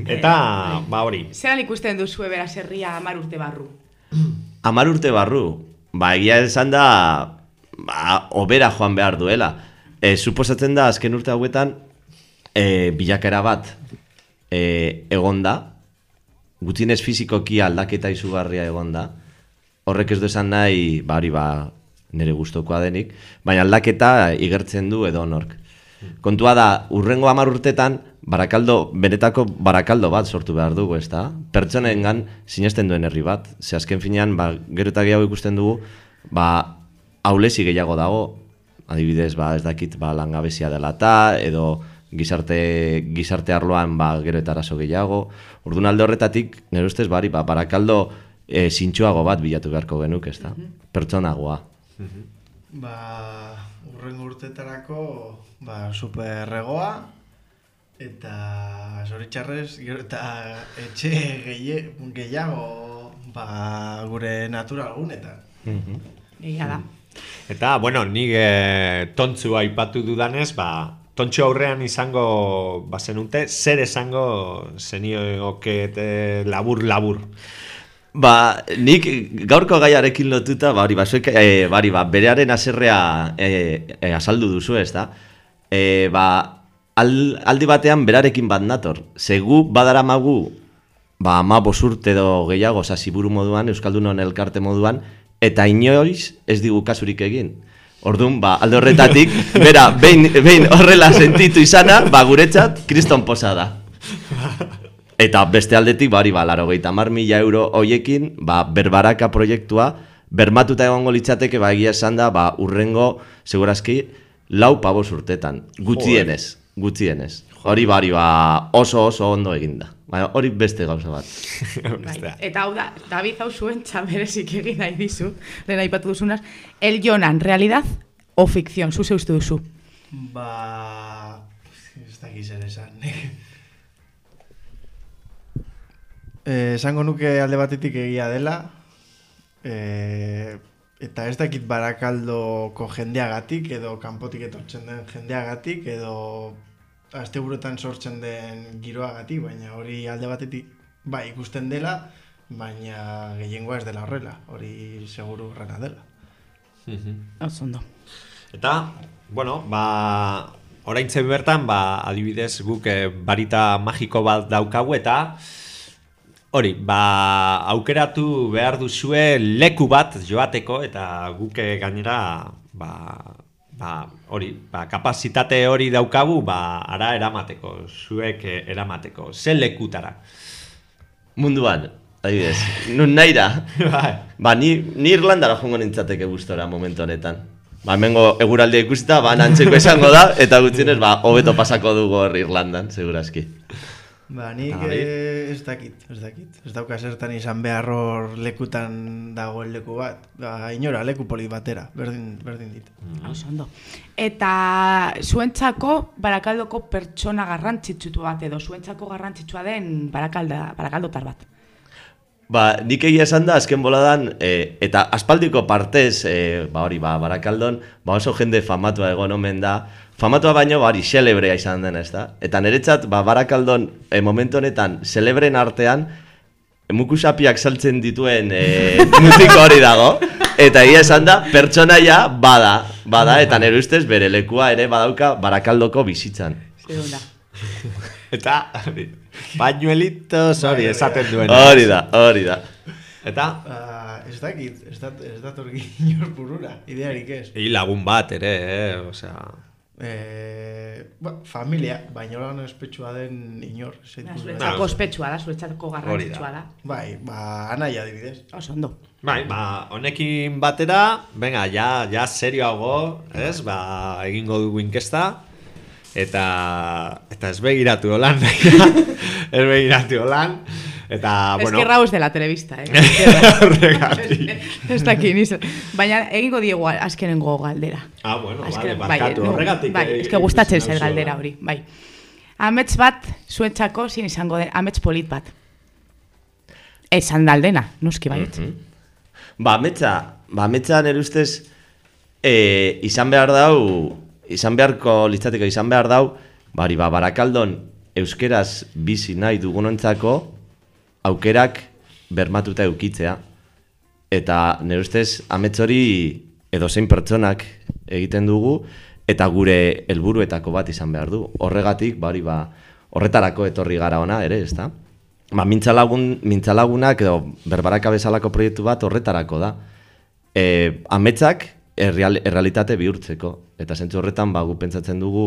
Eta, ba, hori. Zeran ikusten duzue beraz herria amar urte barru? Amar urte barru. Ba, egia esan da, ba, obera joan behar duela. E, suposatzen da, azken urte hauetan, e, bilakera bat e, egonda, gutienez fizikoki aldaketa izugarria egonda, horrek ez du esan nahi, ba, hori ba, nire gustokoa denik, baina aldaketa igertzen du edo nork. Kontua da, urrengo hamar urtetan, barakaldo, benetako barakaldo bat sortu behar dugu, ez da? Pertsonengan sinesten duen herri bat. Ze azken finean, ba, gero eta gehiago ikusten dugu, ba, haulezi gehiago dago, adibidez, ba, ez dakit, ba, langabezia dela eta, edo gizarte, gizarte arloan ba, gero eta arazo gehiago. Orduan alde horretatik, nire ustez, bari, ba, barakaldo e, zintxoago bat bilatu beharko genuk, ez da? Pertsonagoa. Ba, urrengo urtetarako, ba, superregoa, eta zoritxarrez, gero eta etxe gehi, gehiago, ba, gure natural gunetan. Egia da. Eta, bueno, nik e, tontzu aipatu dudanez, ba, tontxo aurrean izango bazenute, zer esango zenioke labur-labur. Ba, nik gaurko gaiarekin lotuta, ba, hori, ba, zuek, e, bari, ba, berearen aserrea e, e, azaldu duzu, ez da? E, ba, al, aldi batean berarekin bat nator. Segu badaramagu, ba, ama bosurte edo gehiago, zaziburu moduan, Euskaldunon elkarte moduan, eta inoiz ez digu kasurik egin. Orduan, ba, alde horretatik, <laughs> bera, behin, behin horrela sentitu izana, ba, guretzat, kriston posa da. <laughs> Eta beste aldetik, bari, ba, laro gehieta mar mila euro hoiekin, ba, berbaraka proiektua, bermatuta egongo litzateke, ba, egia esan da, ba, urrengo, segurazki, lau pabos urtetan, gutxienez, gutxienez. Hori bari, ba, oso oso ondo eginda. Baina hori beste gauza bat. <laughs> Bai. Eta hau da, David hau zuen txamerezik egin nahi dizu, lehen aipatu duzunaz, el Jonan, realidad o fikzion, zu zeustu duzu? Ba, ez dakiz ere esan. <laughs> eh, esango nuke alde batetik egia dela, eh, eta ez dakit barakaldoko jendeagatik, edo kanpotik etortzen den jendeagatik, edo asteburuetan sortzen den giroagatik, baina hori alde batetik bai ikusten dela, baina gehiengoa ez dela horrela, hori seguru horrela dela. Oso ondo. Eta, bueno, ba, orain bertan, ba, adibidez guk eh, barita magiko bat daukagu eta hori, ba, aukeratu behar duzue leku bat joateko eta guk eh, gainera, ba, ba, hori, ba, kapazitate hori daukagu, ba, ara eramateko, zuek eramateko, ze lekutara. Munduan, adibidez, nun nahi da. <laughs> Bai. ba, ni, ni Irlandara jongo nintzateke gustora momentu honetan. Ba, hemengo eguraldia ikusita, ba, nantzeko esango da, eta gutxienez, ba, hobeto pasako dugu hor Irlandan, segurazki. Ba, nik eh, ez dakit, ez dakit. Ez dauka zertan izan behar hor lekutan dagoen leku bat. Ba, inora, leku polit batera, berdin, berdin dit. Ondo. Eta zuentzako barakaldoko pertsona garrantzitsutu bat edo zuentzako garrantzitsua den barakalda, barakaldotar bat. Ba, nik egia esan da, azken boladan, e, eta aspaldiko partez, e, ba hori, ba, barakaldon, ba oso jende famatua egon omen da, famatua baino, ba hori, celebrea izan den, ez da? Eta niretzat, ba, barakaldon, e, momentu honetan, celebren artean, mukusapiak saltzen dituen e, <laughs> mutiko hori dago, eta egia esan da, pertsonaia bada, bada, eta nire ustez bere lekua ere badauka barakaldoko bizitzan. Segunda. <laughs> Eta, hori, pañuelitos hori esaten duen. Hori da, hori da. Eta, Ba, ez dakit, ez, dat, ez dator <laughs> inor burura, idearik ez. hi lagun bat ere, eh, osea... E, ba, familia, baina horan espetsua den inor. burura. Zuretzako ospetsua da, zuretzako garrantzitsua da. Bai, ba, anai adibidez. Oso ondo. Bai, ba, honekin batera, venga, ja, ja serioago, ez, ba, egingo dugu inkesta, eta, eta ez begiratu holan, <laughs> ez begiratu holan, eta, bueno... Eskerra hau ez de la telebista, eh? <laughs> Horregatik. ez dakit, niz. Baina egingo diegu azkenengo galdera. Ah, bueno, Azken- vale, barkatu, no, horregatik. Bai, eh, eske gustatzen zer galdera hori, bai. Amets bat, zuentzako zin izango den, amets polit bat. Esan daldena, noski baiet. Mhm. Ba, ametsa, ba, ametsa nire ustez, e, izan behar dau, izan beharko litzateko izan behar dau, bari, ba, barakaldon euskeraz bizi nahi dugunontzako aukerak bermatuta eukitzea. Eta nire ustez, amets hori edozein pertsonak egiten dugu eta gure helburuetako bat izan behar du. Horregatik, ba hori ba, horretarako etorri gara ona ere, ezta? Ba, mintzalagun, mintzalagunak edo berbaraka bezalako proiektu bat horretarako da. E, ametsak erreal, errealitate bihurtzeko. Eta zentzu horretan, ba, gu pentsatzen dugu,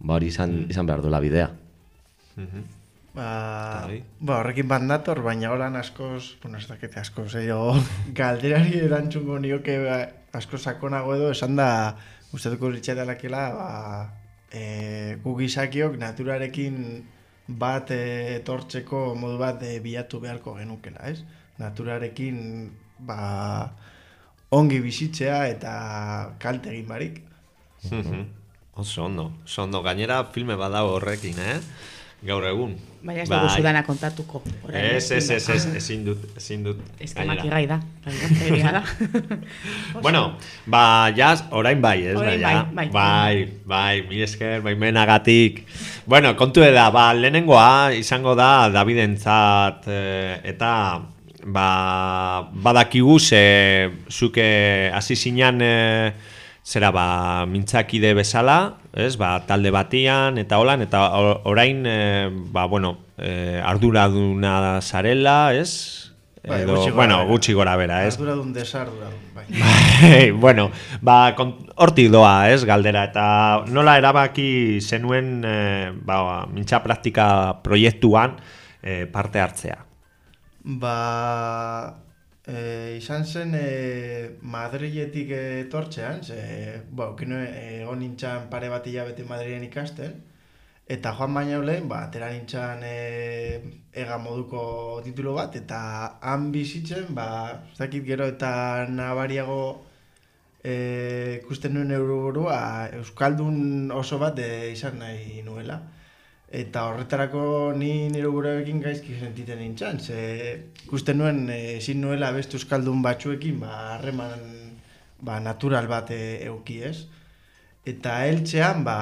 ba, hori izan, izan behar duela bidea. Ba, ba, horrekin bat nator, baina holan askoz, bueno, ez dakite askoz, eh, jo, <laughs> galderari erantzungo nioke ba, asko sakonago edo, esan da, gustatuko litxatalakela, ba, e, gu gizakiok naturarekin bat e, etortzeko modu bat e, bilatu beharko genukela, ez? Naturarekin, ba, ongi bizitzea eta kalte egin barik. Mhm. Oso ondo, oso ondo. Gainera filme badago horrekin, eh? Gaur egun. Baina ez dugu Bai. zudana kontatuko. orain Ez, ez, ez, ez, Ah. ezin dut, ezin dut. Ez que gainera. makigai da. da. <laughs> Bueno, ba, jaz, orain bai, ez da, Orain ja? bai, bai. bai, bai, mi esker, bai menagatik. Bueno, kontu da, ba, lehenengoa izango da Davidentzat, eh, eta ba, badakigu ze zuke hasi zinan eh, zera ba, mintzakide bezala, ez, ba, talde batian, eta holan, eta orain, eh, ba, bueno, eh, arduraduna zarela, ez? Bai, Edo, gutxi bueno, behera. gutxi gora bera, ez? Arduradun desarduradun, bai. <laughs> Bai, bueno, ba, hortik doa, ez, galdera, eta nola erabaki zenuen, eh, ba, mintza praktika proiektuan eh, parte hartzea. Ba, e, izan zen e, Madriletik etortzean, ze, ba, okino, egon nintzen pare bat hilabete Madrilen ikasten, eta joan baina lehen, ba, atera nintzen e, ega moduko titulu bat, eta han bizitzen, ba, ez dakit gero eta nabariago e, ikusten nuen euroburua, Euskaldun oso bat e, izan nahi nuela. Eta horretarako ni nire buruarekin gaizki sentiten nintzen, ze ikusten nuen eh, ezin nuela beste euskaldun batzuekin ba harreman ba, natural bat e, euki ez. Eta heltzean ba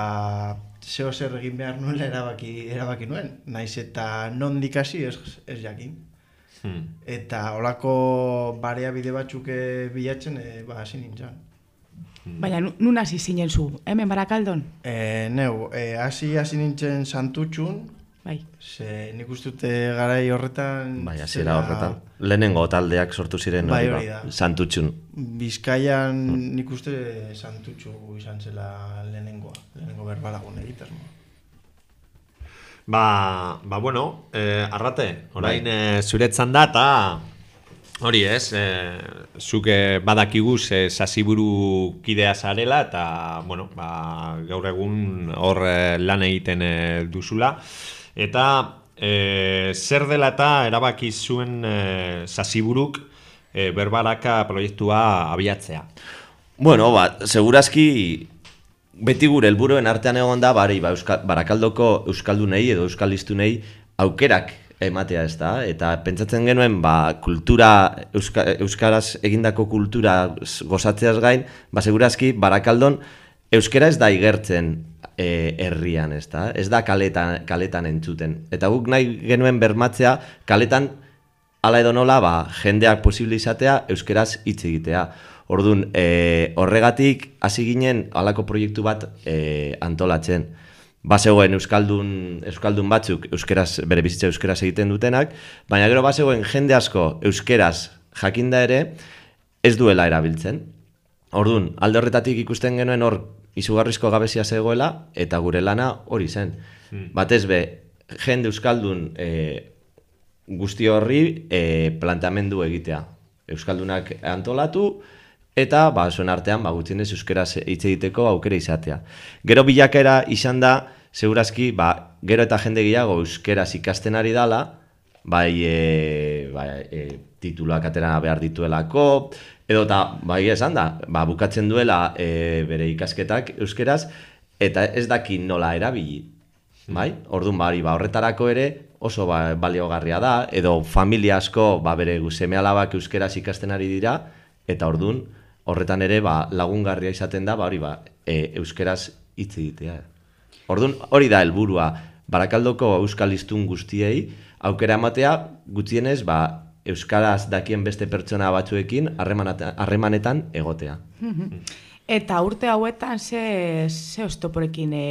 zeo zer egin behar nuela erabaki, erabaki nuen, naiz eta nondik hasi ez, ez jakin. Hmm. Eta holako bide batzuk eh, bilatzen e, ba hasi nintzen. Baina nu- nun hasi zinen zu, hemen barakaldon? E, neu, e, hasi hasi nintzen santutxun, Bai. Ze nik uste garai horretan... Bai, hasiera zela horretan. Lehenengo taldeak sortu ziren Bai, hori ba, da. Santutxun. Bizkaian nik uste santutxu izan zela lehenengoa, lehenengo berbalagun egitasmoa. Ba, ba bueno, eh, arrate, orain Bai. eh, zuretzan da, eta hori ez, eh, zuke badakigu ze sasiburu kidea zarela, eta, bueno, ba, gaur egun hor eh, lan egiten eh, duzula. Eta eh, zer dela eta erabaki zuen eh, sasiburuk eh, berbaraka proiektua abiatzea. Bueno, ba, segurazki beti gure helburuen artean egon da bari, ba, Euska, barakaldoko euskaldunei edo euskaldiztunei aukerak ematea ez da, eta pentsatzen genuen ba, kultura, euska, euskaraz egindako kultura gozatzeaz gain, ba, segurazki barakaldon euskara ez da igertzen e, herrian, ez da, ez da kaletan, kaletan entzuten. Eta guk nahi genuen bermatzea kaletan Hala edo nola, ba, jendeak posible izatea, euskeraz hitz egitea. Orduan, e, horregatik hasi ginen halako proiektu bat e, antolatzen. Bazegoen euskaldun, euskaldun batzuk euskeraz, bere bizitza euskeraz egiten dutenak, baina gero bazegoen jende asko euskeraz jakinda ere ez duela erabiltzen. Orduan, alde horretatik ikusten genuen hor izugarrizko gabezia zegoela eta gure lana hori zen. Batez be, jende euskaldun e, guzti horri e, planteamendu egitea. Euskaldunak antolatu eta ba, zuen artean ba, gutxienez euskeraz hitz egiteko aukera izatea. Gero bilakera izan da, segurazki, ba, gero eta jende gehiago euskeraz ikasten ari dala, bai, e, bai e, tituluak atera behar dituelako, edo eta, bai esan da, ba, bukatzen duela e, bere ikasketak euskeraz, eta ez daki nola erabili. Bai? Orduan bari, ba, horretarako ere oso ba, baliogarria da, edo familia asko ba, bere seme alabak euskeraz ikasten ari dira, eta ordun horretan ere ba, lagungarria izaten da, ba, hori ba, e, euskeraz hitz egitea. Orduan hori da helburua Barakaldoko euskal hiztun guztiei aukera ematea gutxienez ba, euskaraz dakien beste pertsona batzuekin harremanetan egotea. <laughs> Eta urte hauetan ze, ze oztoporekin e,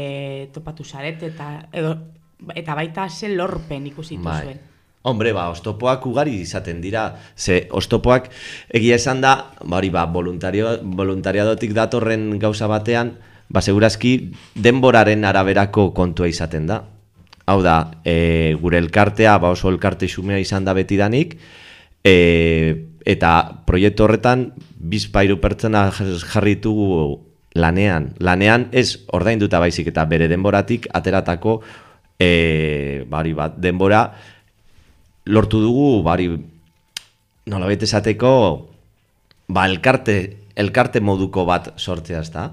topatu zaret eta, edo, eta baita ze lorpen ikusi Bai. zuen. Hombre, ba, ostopoak ugari izaten dira. Ze, ostopoak egia esan da, ba, hori, ba, voluntario, voluntariadotik datorren gauza batean, ba, segurazki denboraren araberako kontua izaten da. Hau da, e, gure elkartea, ba, oso elkarte xumea izan da betidanik, e, eta proiektu horretan, bizpairu pertsona jarritugu lanean. Lanean ez ordainduta baizik eta bere denboratik ateratako e, bari bat, denbora lortu dugu bari nolabait esateko ba elkarte elkarte moduko bat sortzea, ezta?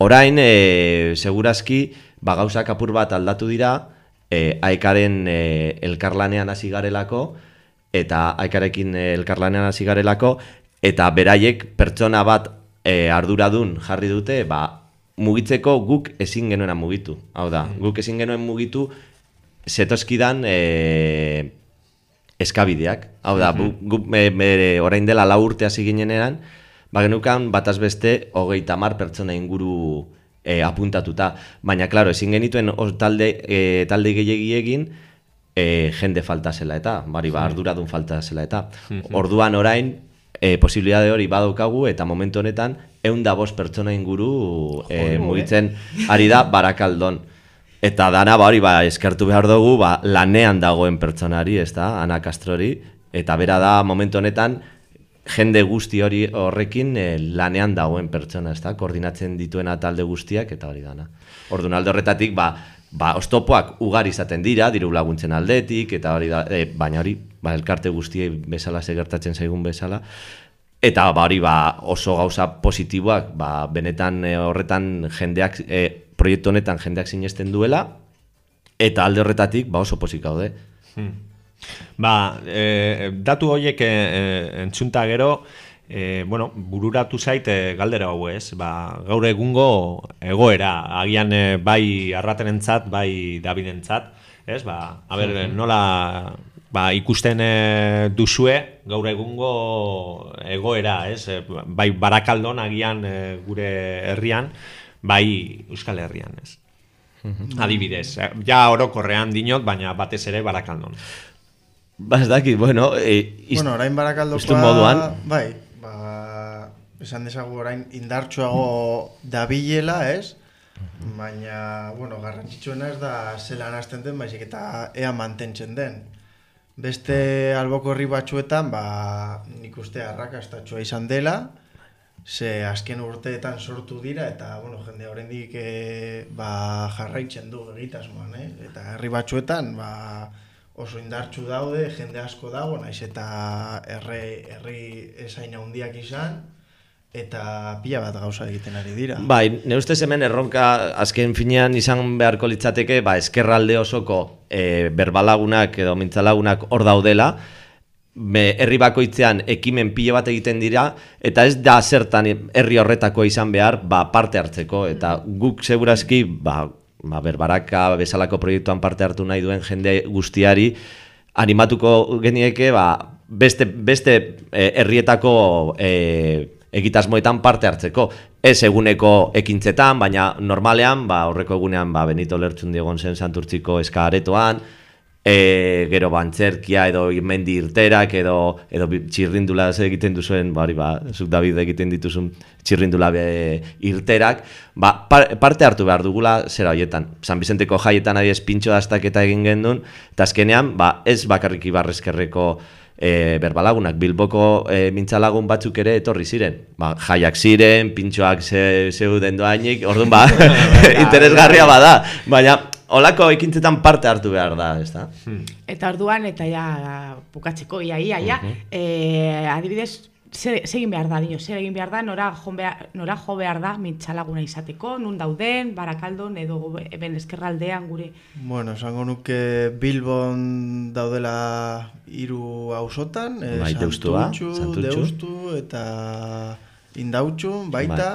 Orain e, segurazki ba gauzak apur bat aldatu dira, e, aekaren e, elkarlanean hasi garelako eta aekarekin e, elkarlanean hasi garelako eta beraiek pertsona bat e, arduradun jarri dute, ba mugitzeko guk ezin genuena mugitu. Hau da, guk ezin genuen mugitu zetozkidan e, eskabideak. Hau da, gu, gu, me, me, orain dela lau urte hasi ginenean, ba genukan bataz beste hogeita mar pertsona inguru e, apuntatuta. Baina, klaro, ezin genituen os, talde, e, talde gehiagi egin, e, jende falta zela eta, bari ba, arduradun falta zela eta. Orduan orain, e, posibilitate hori badaukagu eta momentu honetan, egun da bost pertsona inguru e, mugitzen ari da barakaldon. Eta dana ba hori ba eskertu behar dugu ba, lanean dagoen pertsonari, ez da, Ana Castrori, eta bera da momentu honetan jende guzti hori horrekin eh, lanean dagoen pertsona, ez da, koordinatzen dituena talde guztiak eta hori dana. Orduan alde horretatik, ba, ba, ostopoak ugari izaten dira, diru laguntzen aldetik, eta hori da, e, baina hori, ba, elkarte guztiei bezala segertatzen zaigun bezala, Eta ba hori ba oso gauza positiboak, ba benetan eh, horretan jendeak e, proiektu honetan jendeak sinesten duela eta alde horretatik ba oso posik gaude. Ba, e, datu horiek e, entzunta gero, e, bueno, bururatu zait e, galdera hau ez, ba, gaur egungo egoera, agian e, bai arratenentzat, bai dabidentzat, ez, ba, a ber, nola ba, ikusten e, duzue gaur egungo egoera, ez, bai barakaldon agian e, gure herrian, bai Euskal Herrian, ez. Adibidez, eh, ja orokorrean dinot, baina batez ere barakaldon. Ba ez dakit, bueno, e, iz, Bueno, orain barakaldokoa... Moduan. Bai, ba, esan dezagu orain indartsuago dabilela, ez? Baina, bueno, garrantzitsuena ez da zelan hasten den, baizik eta ea mantentzen den. Beste albokorri batzuetan, ba, nik uste arrakastatxoa izan dela, ze azken urteetan sortu dira, eta, bueno, jende oraindik e, ba, jarraitzen du egitasmoan, eh? Eta herri batzuetan, ba, oso indartsu daude, jende asko dago, naiz eta herri, herri esain handiak izan, eta pila bat gauza egiten ari dira. Bai, ne ustez hemen erronka azken finean izan beharko litzateke, ba, eskerralde osoko e, berbalagunak edo mintzalagunak hor daudela, be, herri bakoitzean ekimen pilo bat egiten dira, eta ez da zertan herri horretako izan behar ba, parte hartzeko, eta guk segurazki, ba, ba, berbaraka bezalako proiektuan parte hartu nahi duen jende guztiari, animatuko genieke, ba, beste, beste eh, herrietako eh, egitasmoetan parte hartzeko. Ez eguneko ekintzetan, baina normalean, ba, horreko egunean, ba, Benito Lertxun diegon zen santurtziko eska aretoan, e, gero bantzerkia edo mendi irterak edo, edo txirrindula egiten duzuen, ba, hori ba, zuk David egiten dituzun txirrindula be, irterak, ba, par- parte hartu behar dugula zera hoietan. San Vicenteko jaietan adiez pintxo dastaketa egin gendun, eta azkenean, ba, ez bakarrik ibarrezkerreko e, berbalagunak, bilboko e, mintzalagun batzuk ere etorri ziren. Ba, jaiak ziren, pintxoak ze, zeuden doainik, orduan ba, <laughs> <laughs> interesgarria bada. Baina, olako ekintzetan parte hartu behar da, ez da? Eta orduan, eta ja, bukatzeko, ia, ia, ia, eh, adibidez, zer, zer egin behar da, dio, zer egin behar da, nora, jo behar, nora jo behar da mintxalaguna izateko, nun dauden, barakaldon, edo hemen eskerraldean gure. Bueno, esango nuke Bilbon daudela hiru auzotan, eh, Bai, Santutxu, Santutxu. Deustu eta Indautxu, baita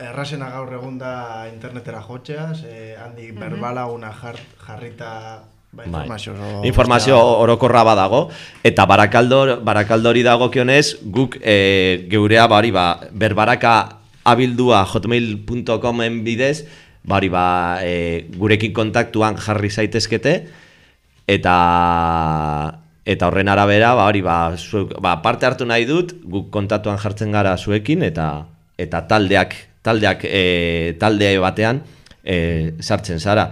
errasena gaur egun da internetera jotzea, ze handik berbalaguna jar, jarrita Ba, Bai. informazio oso- Informazio orokorra badago. Eta barakaldo barakaldori dagokionez guk e, geurea bari ba berbaraka abildua hotmail.comen bidez bari ba e, gurekin kontaktuan jarri zaitezkete. Eta eta horren arabera ba hori ba, zuek, ba parte hartu nahi dut guk kontaktuan jartzen gara zuekin eta eta taldeak taldeak e, talde batean e, sartzen zara.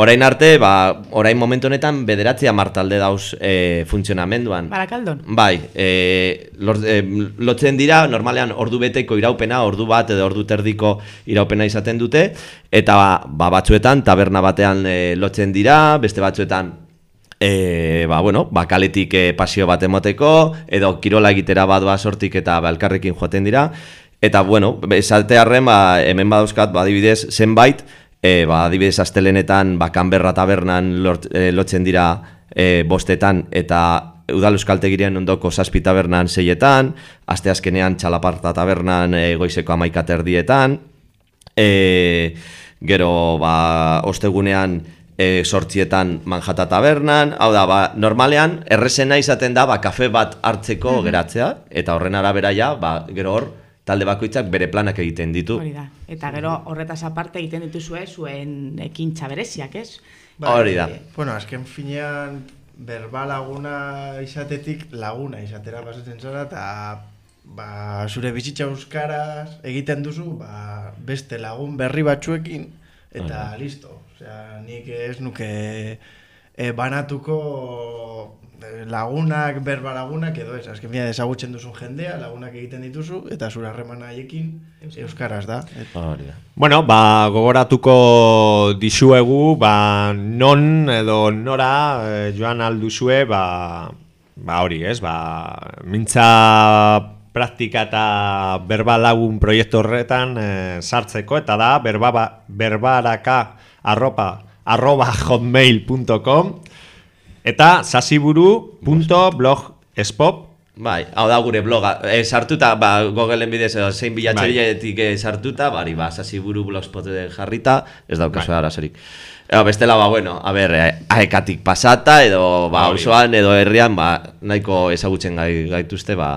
Orain arte, ba, orain momentu honetan bederatzi hamar talde dauz e, funtzionamenduan. Barakaldon. Bai, e, lor, e, lotzen dira, normalean ordu beteko iraupena, ordu bat edo ordu terdiko iraupena izaten dute, eta ba, batzuetan taberna batean e, lotzen dira, beste batzuetan e, ba, bueno, ba, kaletik e, pasio bat emoteko, edo kirola egitera bat ba sortik eta ba, elkarrekin joaten dira, eta bueno, esatearren ba, hemen badauzkat, ba, adibidez, zenbait, e, ba, adibidez astelenetan ba, kanberra tabernan lort, e, lotzen dira e, bostetan eta udal euskaltegiren ondoko zazpi tabernan seietan, asteazkenean txalaparta tabernan e, goizeko amaika terdietan, e, gero ba, ostegunean e, sortzietan manjata tabernan, hau da, ba, normalean, errezena izaten da, ba, kafe bat hartzeko geratzea, eta horren arabera ja, ba, gero hor, talde bakoitzak bere planak egiten ditu. Hori da. Eta gero horretaz aparte egiten dituzue zuen ekintza bereziak, ez? Bai, Hori da. Bueno, azken finean berba laguna izatetik laguna izatera pasatzen zara eta ba, zure bizitza euskaraz egiten duzu ba, beste lagun berri batzuekin eta listo. Osea, nik ez nuke e, banatuko eh, lagunak, berba lagunak edo ez, azken finean ezagutzen duzun jendea, lagunak egiten dituzu eta zure harremana haiekin euskaraz da. Et, Hori da. Bueno, ba, gogoratuko dizuegu, ba, non edo nora eh, joan alduzue, ba, ba hori, ez, ba, mintza praktika eta berba lagun proiektu horretan eh, sartzeko, eta da, berba, berbaraka arropa, arroba hotmail.com eta sasiburu.blogspot Bai, hau da gure bloga. E, sartuta, ba, Googleen bidez, edo zein bilatxerietik e, sartuta, bari, ba, sasiburu blogspot jarrita, ez daukazu bai. arazorik. Eo, bestela, ba, bueno, a ber, eh, aekatik pasata, edo, ba, osoan, edo herrian, ba, nahiko ezagutzen gai, gaituzte, ba,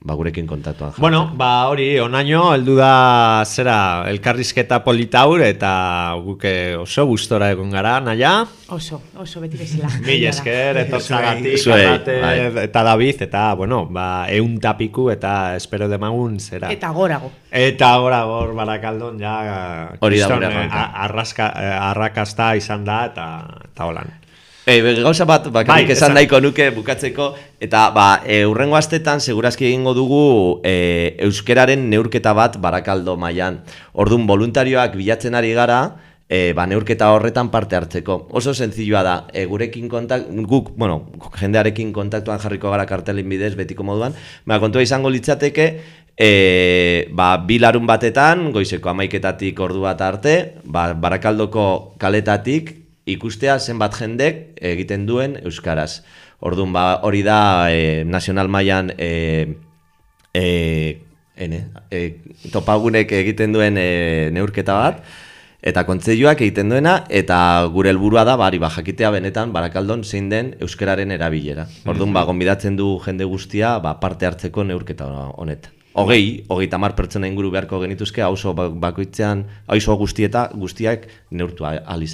ba, gurekin kontatuan. jartzen. Bueno, ba hori, onaino, heldu da zera elkarrizketa politaur eta guke oso gustora egon gara, naia. Oso, oso beti bezala. <laughs> Mil esker, etortzagatik, bai. eta David, eta, bueno, ba, eun tapiku eta espero demagun zera. Eta gorago. Eta gora gor barakaldon ja Hori da eh, arraska, eh, arrakasta izan da eta, eta holan. E, gauza bat, bakarrik Bai, esan nahiko nuke bukatzeko, eta ba, e, urrengo astetan segurazki egingo dugu e, euskeraren neurketa bat barakaldo mailan. Ordun voluntarioak bilatzen ari gara, e, ba, neurketa horretan parte hartzeko. Oso sentzioa da, e, gurekin kontak, guk, bueno, jendearekin kontaktuan jarriko gara kartelin bidez, betiko moduan, ba, kontua izango litzateke, e, ba, bi larun batetan, goizeko amaiketatik ordu bat arte, ba, barakaldoko kaletatik, ikustea zenbat jendek egiten duen euskaraz. Orduan ba hori da e, nazional mailan e, e, ene, e, topagunek egiten duen e, neurketa bat eta kontseiluak egiten duena eta gure helburua da bari ba jakitea benetan barakaldon zein den euskararen erabilera. Orduan ba gonbidatzen du jende guztia ba, parte hartzeko neurketa honetan. Hogei, hogei tamar pertsona inguru beharko genituzke, auzo ba- bakoitzean, auzo guztieta, guztiak neurtu ahal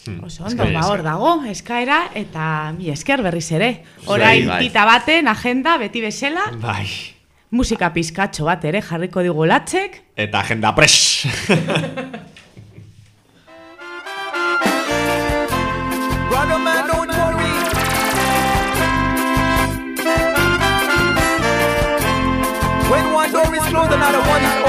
izateko. Oso ondo, ba hor dago, eskaera eta mi esker berriz ere. Orain bai. tita baten, agenda, beti bezala, Bai. musika pizkatxo bat ere jarriko digu latzek. Eta agenda pres! When one door is closed, another one is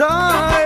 John.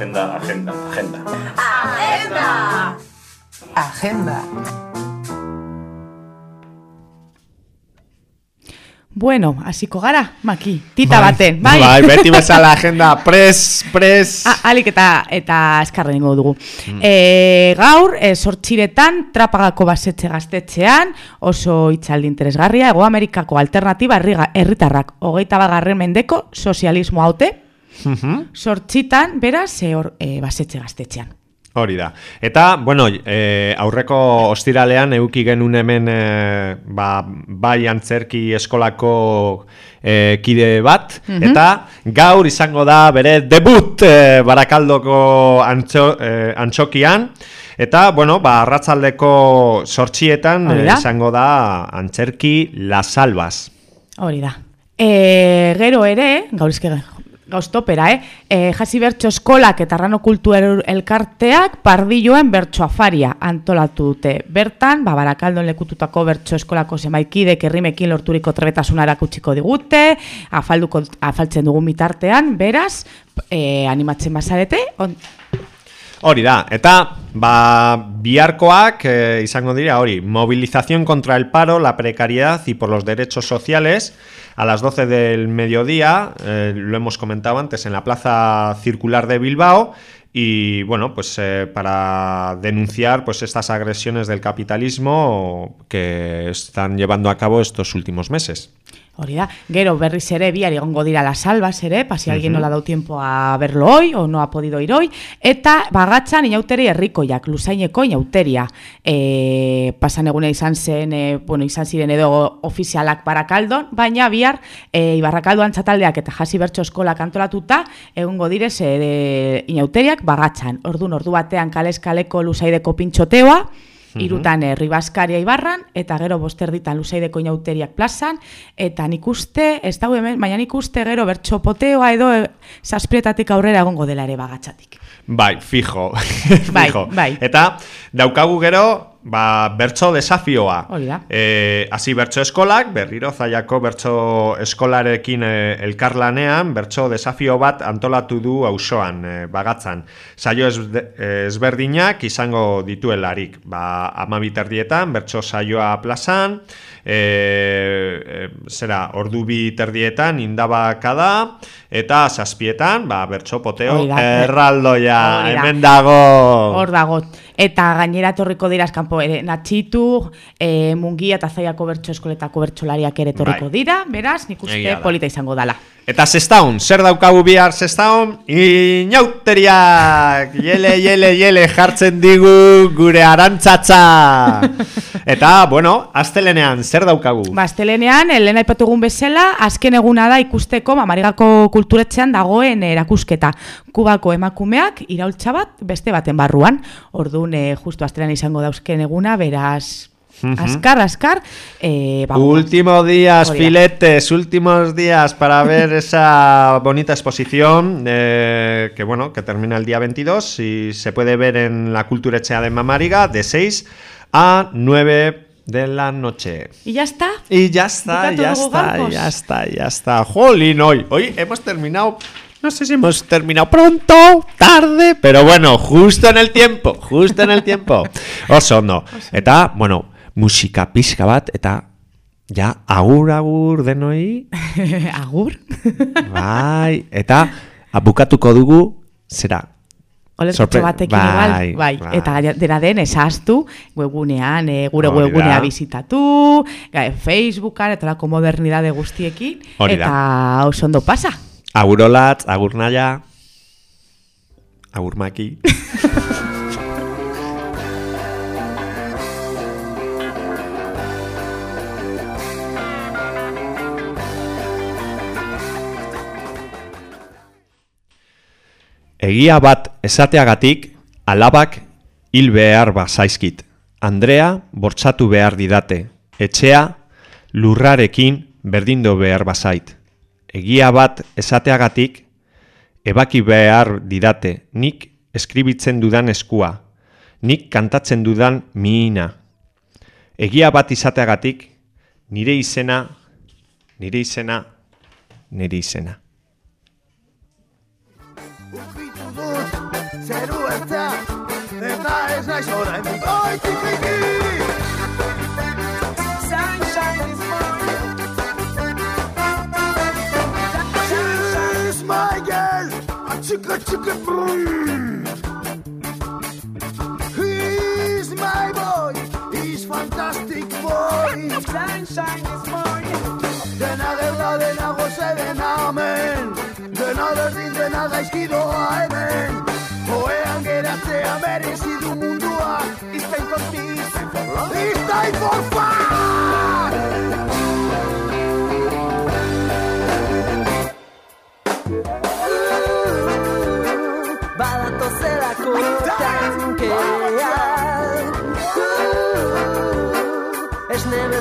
Agenda, agenda, agenda, agenda. Agenda. Bueno, hasiko gara, maki, tita Bai. baten, bai? Bai, beti <laughs> bezala agenda, pres, pres. Ah, alik eta eta eskarren ingo dugu. Mm. E, gaur, e, sortxiretan, trapagako basetxe gaztetxean, oso itzaldi interesgarria, Ego Amerikako alternatiba herritarrak, hogeita bagarren mendeko sozialismo haute, Mhm. sortxitan, beraz, e, hor, e, basetxe gaztetxean. Hori da. Eta, bueno, e, aurreko ostiralean euki genuen hemen e, ba, bai antzerki eskolako e, kide bat, Mhm. eta gaur izango da bere debut e, barakaldoko antxo, e, antxokian, eta, bueno, ba, arratzaldeko sortxietan e, izango da antzerki Las Albas. Hori da. E, gero ere, gaur izke gauz topera, eh? E, jasi bertso eskolak eta rano kultur elkarteak pardilloen bertso afaria antolatu dute. Bertan, ba, barakaldon lekututako bertso eskolako zemaikidek herrimekin lorturiko trebetasuna erakutsiko digute, afalduko, afaltzen dugun bitartean, beraz, e, animatzen bazarete, on, Hori da, eta ba, biharkoak eh, izango dira hori, movilización contra el paro, la precariedad y por los derechos sociales a las 12 del mediodía, eh, lo hemos comentado antes en la Plaza Circular de Bilbao y bueno, pues eh, para denunciar pues estas agresiones del capitalismo que están llevando a cabo estos últimos meses. Hori da, gero berriz ere bihar egongo dira las albas ere, pa si alguien Ujú. no le ha dado tiempo a verlo hoy o no ha podido ir hoy, eta bagatzan inauteri herrikoiak, luzaineko inauteria. E, pasan eguna izan zen, e, bueno, izan ziren edo ofizialak barakaldon, baina bihar e, ibarrakaldoan txataldeak eta jasi bertso eskolak antolatuta, egongo direz e, inauteriak bagatzan. Ordun ordu batean kaleskaleko luzaideko pintxoteoa, Mhm. Irutan herri Baskaria Ibarran eta gero bosterditan Lusaideko inauteriak plazan eta nik uste, ez dago hemen, baina nik uste gero bertso poteoa edo e, zazprietatik aurrera egongo dela ere bagatzatik. Bai, fijo. <laughs> Bai, fijo. bai. Eta daukagu gero, ba, bertso desafioa. Hori. E, hasi bertso eskolak, berriro zaiako bertso eskolarekin e, elkarlanean, bertso desafio bat antolatu du auzoan e, bagatzan. Saio ez, ezberdinak izango dituelarik. Ba, amabiterdietan, bertso saioa plazan, e, e, zera, ordu bi terdietan indabaka da, eta zazpietan, ba, bertso poteo, erraldoia, hemen dago. Hor dago. Eta gainera etorriko dira eskanpo ere natxitu, e, mungia eta zaiako bertso eskoletako bertsolariak ere etorriko Bai. dira, beraz, nik uste Egia da. polita izango dala. Eta zestaun, zer daukagu bihar zestaun? Inauteriak! Jele, jele, jele jartzen digu gure arantzatza! <laughs> Eta, bueno, astelenean, zer daukagu? Ba, astelenean, Elena ipatugun bezala, azken eguna da ikusteko Mamarigako kulturetxean dagoen erakusketa. Kubako emakumeak iraultza bat beste baten barruan. Orduan, eh, justu astelenean izango dauzken eguna, beraz, askar, askar. Eh, Últimos días, filetes, últimos días para <laughs> ver esa bonita exposición eh, que bueno, que termina el día 22 y se puede ver en la Cultura Echea de Mamariga de 6 a 9 de la noche. Y ya está. Y ya está, ya está, ya está, ya está. Jolín, hoy, hoy hemos terminado no sé si hemos terminado pronto, tarde, pero bueno, justo en el tiempo, justo en el tiempo. <laughs> Oso ondo. Eta, bueno, musika pixka bat, eta ja, agur, agur denoi, <laughs> agur? <laughs> bai, eta abukatuko dugu, zera, Olerkotxo Sorpre- batekin bai, bai, bai. eta dena den esaztu, webunean, e, gure Hori da. webunea bizitatu, Facebookan, eta lako modernidade guztiekin, Hori da. eta oso ondo pasa. Agur olatz, agur naia, agur maki. Egia bat esateagatik, alabak hil behar bazaizkit. Andrea bortxatu behar didate. Etxea lurrarekin berdindo behar bazait. Egia bat esateagatik, ebaki behar didate. Nik eskribitzen dudan eskua. Nik kantatzen dudan miina. Egia bat izateagatik, nire izena, nire izena, nire izena. Zeru ertzea, eta ez naiz orain Oi, that you can breathe. He's my boy, he's fantastic boy. Sunshine this morning. De nada de nada José de Namen. De nada sin de nada izquierdo Aimen. Oean geratzea merezi du mundua. Iztain for peace, It's time for fun.